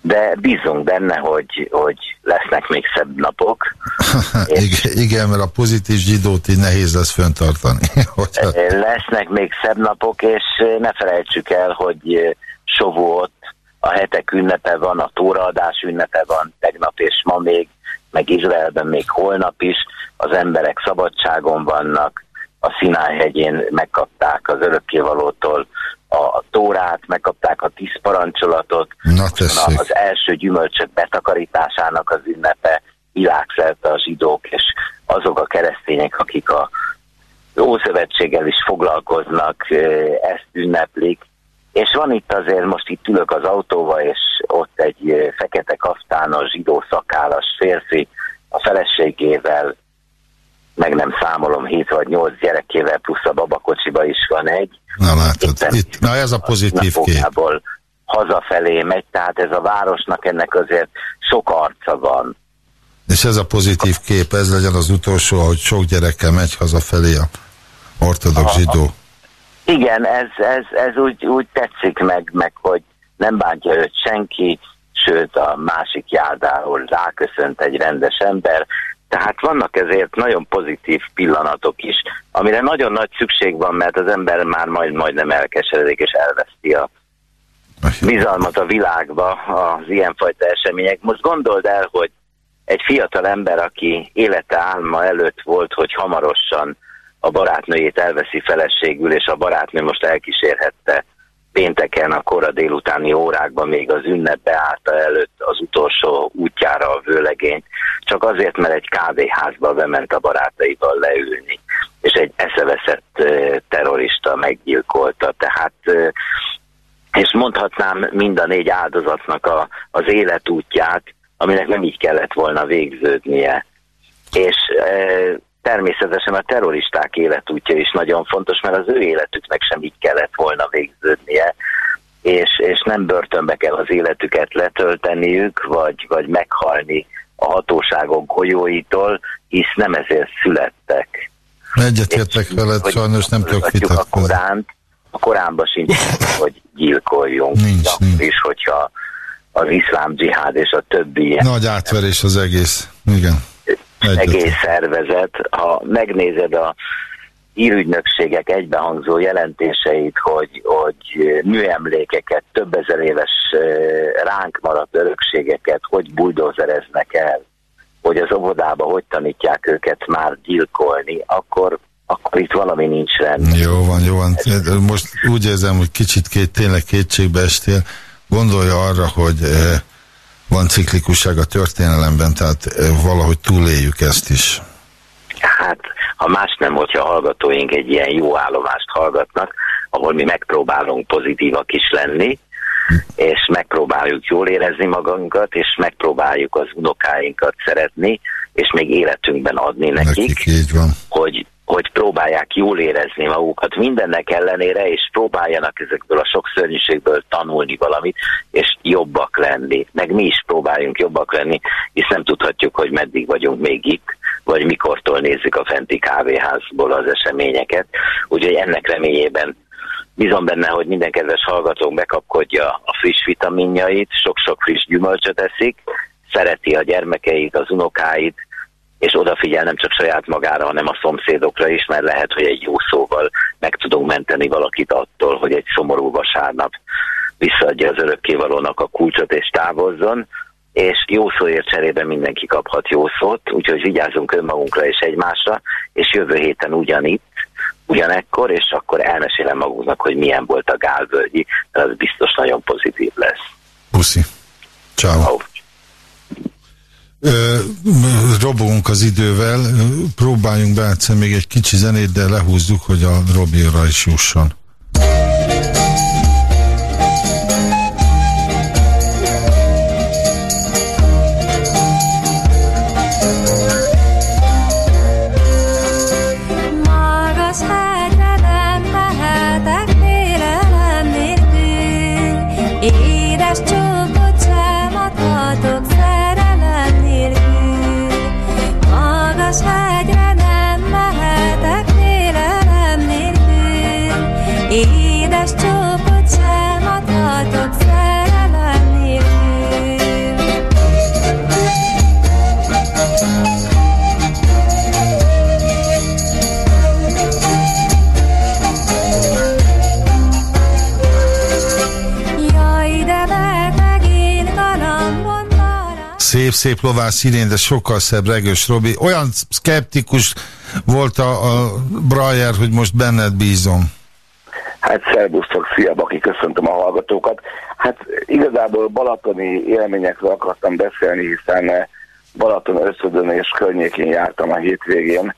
De bízunk benne, hogy, hogy lesznek még szebb napok. és igen, mert a pozitív zsidót így nehéz lesz föntartani. lesznek még szebb napok, és ne felejtsük el, hogy Sovót a hetek ünnepe van, a tóraadás ünnepe van, tegnap és ma még, meg Izraelben még holnap is, az emberek szabadságon vannak, a Sinai hegyén megkapták az örökkévalótól a tórát, megkapták a tíz parancsolatot, Na, az első gyümölcsök betakarításának az ünnepe, világszerte a zsidók, és azok a keresztények, akik a Ószövetséggel is foglalkoznak, ezt ünneplik, és van itt azért, most itt ülök az autóval, és ott egy fekete kaftános, zsidó szakállas férfi a feleségével, meg nem számolom, 7 vagy 8 gyerekével, plusz a babakocsiba is van egy. Na látod, itt, na ez a pozitív kép. Hazafelé megy, tehát ez a városnak ennek azért sok arca van. És ez a pozitív kép, ez legyen az utolsó, hogy sok gyerekkel megy hazafelé a ortodox zsidó. Igen, ez, ez, ez úgy, úgy tetszik meg, meg, hogy nem bántja őt senki, sőt a másik járdáról ráköszönt egy rendes ember, tehát vannak ezért nagyon pozitív pillanatok is, amire nagyon nagy szükség van, mert az ember már majd majdnem elkeseredik és elveszti a bizalmat a világba az ilyenfajta események. Most gondold el, hogy egy fiatal ember, aki élete álma előtt volt, hogy hamarosan a barátnőjét elveszi feleségül, és a barátnő most elkísérhette pénteken a kora délutáni órákban még az ünnep beállta előtt az utolsó útjára a vőlegényt, csak azért, mert egy kávéházba bement a barátaival leülni, és egy eszeveszett terrorista meggyilkolta. Tehát és mondhatnám mind a négy áldozatnak a, az életútját, aminek nem így kellett volna végződnie. És természetesen a terroristák életútja is nagyon fontos, mert az ő életüknek sem így kellett volna végződnie, és, és nem börtönbe kell az életüket letölteniük, vagy, vagy meghalni a hatóságok golyóitól, hisz nem ezért születtek. Egyetértek veled, sajnos nem tudok vitatkozni. A Koránt, a Koránban sincs, hogy gyilkoljunk. Nincs, nincs. És hogyha az iszlám dzsihád és a többi... Nagy átverés az egész, igen. Egész szervezet. Ha megnézed a írügynökségek egybehangzó jelentéseit, hogy, hogy műemlékeket, több ezer éves ránk maradt örökségeket, hogy buldozereznek el, hogy az óvodába hogy tanítják őket már gyilkolni, akkor akkor itt valami nincs rendben. Jó van, jó van. Most úgy érzem, hogy kicsit két, tényleg kétségbe estél. Gondolja arra, hogy eh, van ciklikusság a történelemben, tehát eh, valahogy túléljük ezt is. Hát, ha más nem, hogyha a hallgatóink egy ilyen jó állomást hallgatnak, ahol mi megpróbálunk pozitívak is lenni, és megpróbáljuk jól érezni magunkat, és megpróbáljuk az unokáinkat szeretni, és még életünkben adni nekik, Nekik hogy, hogy próbálják jól érezni magukat mindennek ellenére, és próbáljanak ezekből a sok szörnyűségből tanulni valamit, és jobbak lenni. Meg mi is próbáljunk jobbak lenni, és nem tudhatjuk, hogy meddig vagyunk még itt, vagy mikortól nézzük a fenti kávéházból az eseményeket. Úgyhogy ennek reményében Bízom benne, hogy minden kedves hallgatónk bekapkodja a friss vitaminjait, sok-sok friss gyümölcsöt eszik, szereti a gyermekeit, az unokáit, és odafigyel nem csak saját magára, hanem a szomszédokra is, mert lehet, hogy egy jó szóval meg tudunk menteni valakit attól, hogy egy szomorú vasárnap visszaadja az örökkévalónak a kulcsot és távozzon, és jó szóért cserébe mindenki kaphat jó szót, úgyhogy vigyázzunk önmagunkra és egymásra, és jövő héten ugyanitt, ugyanekkor, és akkor elmesélem magunknak, hogy milyen volt a gálvölgyi, mert az biztos nagyon pozitív lesz. Puszi. Ciao. Ciao. Robogunk az idővel, próbáljunk be egyszer még egy kicsi zenét, de lehúzzuk, hogy a Robira is jusson. Marad. Szép, szép lovás színén, de sokkal szebb regős Robi. Olyan szkeptikus volt a, a Brajer, hogy most benned bízom. Hát szervusztok, szia Baki, köszöntöm a hallgatókat. Hát igazából balatoni élményekről akartam beszélni, hiszen eh, Balaton összödön és környékén jártam a hétvégén,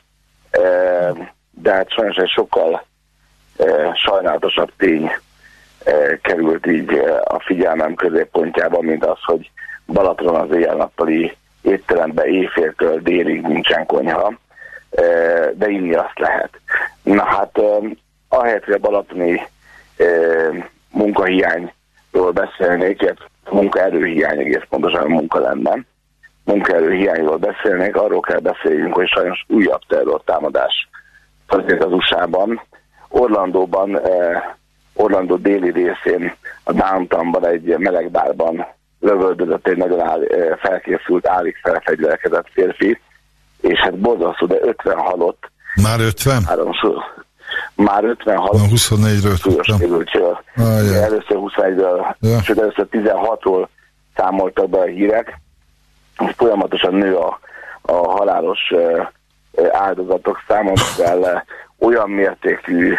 Eh, de hát sajnos egy sokkal eh, sajnálatosabb tény került így a figyelmem középpontjába, mint az, hogy Balatonon az éjjel-nappali étteremben éjféltől délig nincsen konyha, eh, de inni azt lehet. Na hát eh, ahelyett, hogy a balatoni eh, munkahiányról beszélnék, illetve munkaerőhiány egész pontosan munka lenne, munkaerőhiányról beszélnék, arról kell beszéljünk, hogy sajnos újabb terrortámadás történt az USA-ban. Orlandóban, Orlandó déli részén, a downtownban egy melegbárban lövöldözött egy nagyon áll, eh, felkészült, állig felfegyverkezett férfi, és hát borzasztó, de 50 halott, Már 50? három szó. Már 50 Na, halott, 24-ről súlyos tudtam. Ajaj. Először 21-ről, Ja. sőt először 16-ról számoltak be a hírek, és folyamatosan nő a, a halálos eh, áldozatok száma, mivel eh, olyan mértékű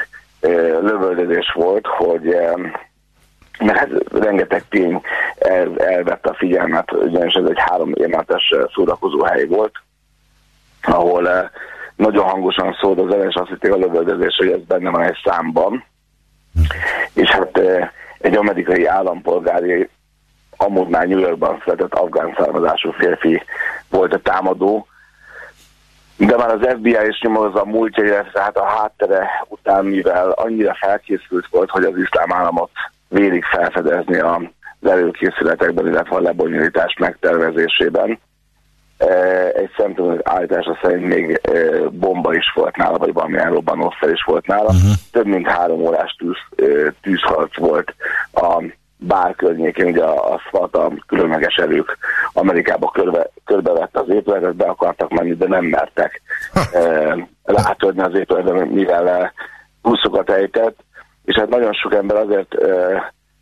lövöldözés volt, hogy mert hát rengeteg tény el, elvette a figyelmet, ugyanis ez egy három émetes eh, szórakozó hely volt, ahol eh, nagyon hangosan szólt az zene, és azt hitték a lövöldözés, hogy ez benne van egy számban. És hát eh, egy amerikai állampolgári, amúgy már New Yorkban született afgán származású férfi volt a támadó, de már az FBI is nyomozza a múltja, illetve hát a háttere után, mivel annyira felkészült volt, hogy az iszlám államot vélig felfedezni az előkészületekben, illetve a lebonyolítás megtervezésében. Eh, Egy szemtanús állítása szerint még eh, bomba is volt nála, vagy valamilyen robbanószer is volt nála. Uh-huh. Több mint három órás tűz, eh, tűzharc volt a bár környékén, ugye a, a SWAT, a különleges erők Amerikába körbe, körbevette az épületet, be akartak menni, de nem mertek látodni az épületben, mivel buszokat ejtett, és hát nagyon sok ember azért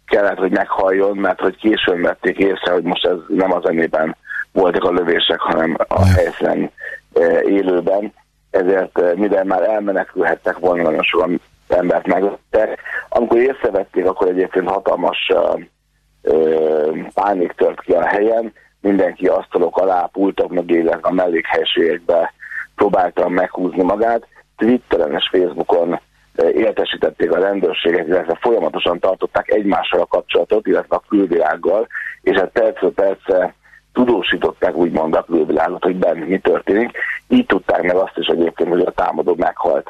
kellett, hogy meghalljon, mert hogy későn vették észre, hogy most ez nem az zenében voltak a lövések, hanem a helyszínen élőben, ezért mire már elmenekülhettek volna, nagyon sok embert megvettek. Amikor észrevették, akkor egyébként hatalmas pánik tört ki a helyen, mindenki asztalok alá, pultok mögé, a mellékhelységekbe próbálta meghúzni magát. Twitteren és Facebookon értesítették a rendőrséget, illetve folyamatosan tartották egymással a kapcsolatot, illetve a külvilággal, és hát percről percre tudósították úgymond a külvilágot, hogy benne mi történik. Így tudták meg azt is egyébként, hogy a támadó meghalt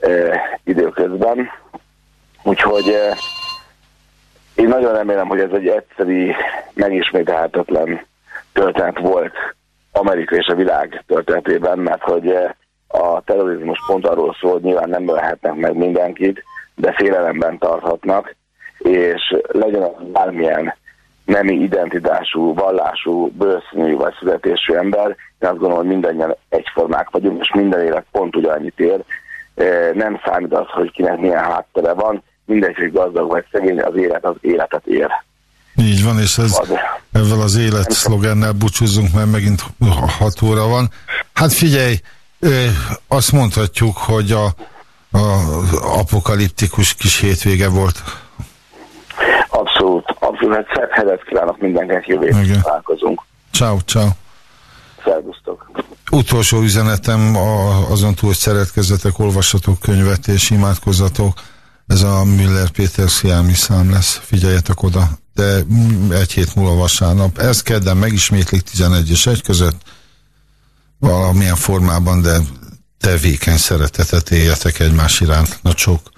e, időközben. Úgyhogy e, én nagyon remélem, hogy ez egy egyszerű, megismételhetetlen történet volt Amerika és a világ történetében, mert hogy e, a terrorizmus pont arról szól, hogy nyilván nem ölhetnek meg mindenkit, de félelemben tarthatnak, és legyen az bármilyen nemi identitású, vallású, bőszínű vagy születésű ember, én azt gondolom, hogy mindannyian egyformák vagyunk, és minden élet pont ugyanannyit ér. E, nem számít az, hogy kinek milyen háttere van, mindegy, hogy gazdag vagy szegény, az élet az életet ér. Így van, és ez, ezzel az élet szlogennel búcsúzzunk, mert megint 6 óra van. Hát figyelj, azt mondhatjuk, hogy a, a apokaliptikus kis hétvége volt. Abszolút, abszolút. Hát szebb hetet kívánok mindenkinek, jövő találkozunk. Ciao, ciao. Szervusztok. Utolsó üzenetem a, azon túl, hogy szeretkezzetek, olvassatok könyvet és imádkozzatok. Ez a Müller Péter Sziámi szám lesz, figyeljetek oda. De egy hét múlva vasárnap. Ez kedden megismétlik 11 és 1 között valamilyen formában, de tevékeny szeretetet éljetek egymás iránt. Na csók.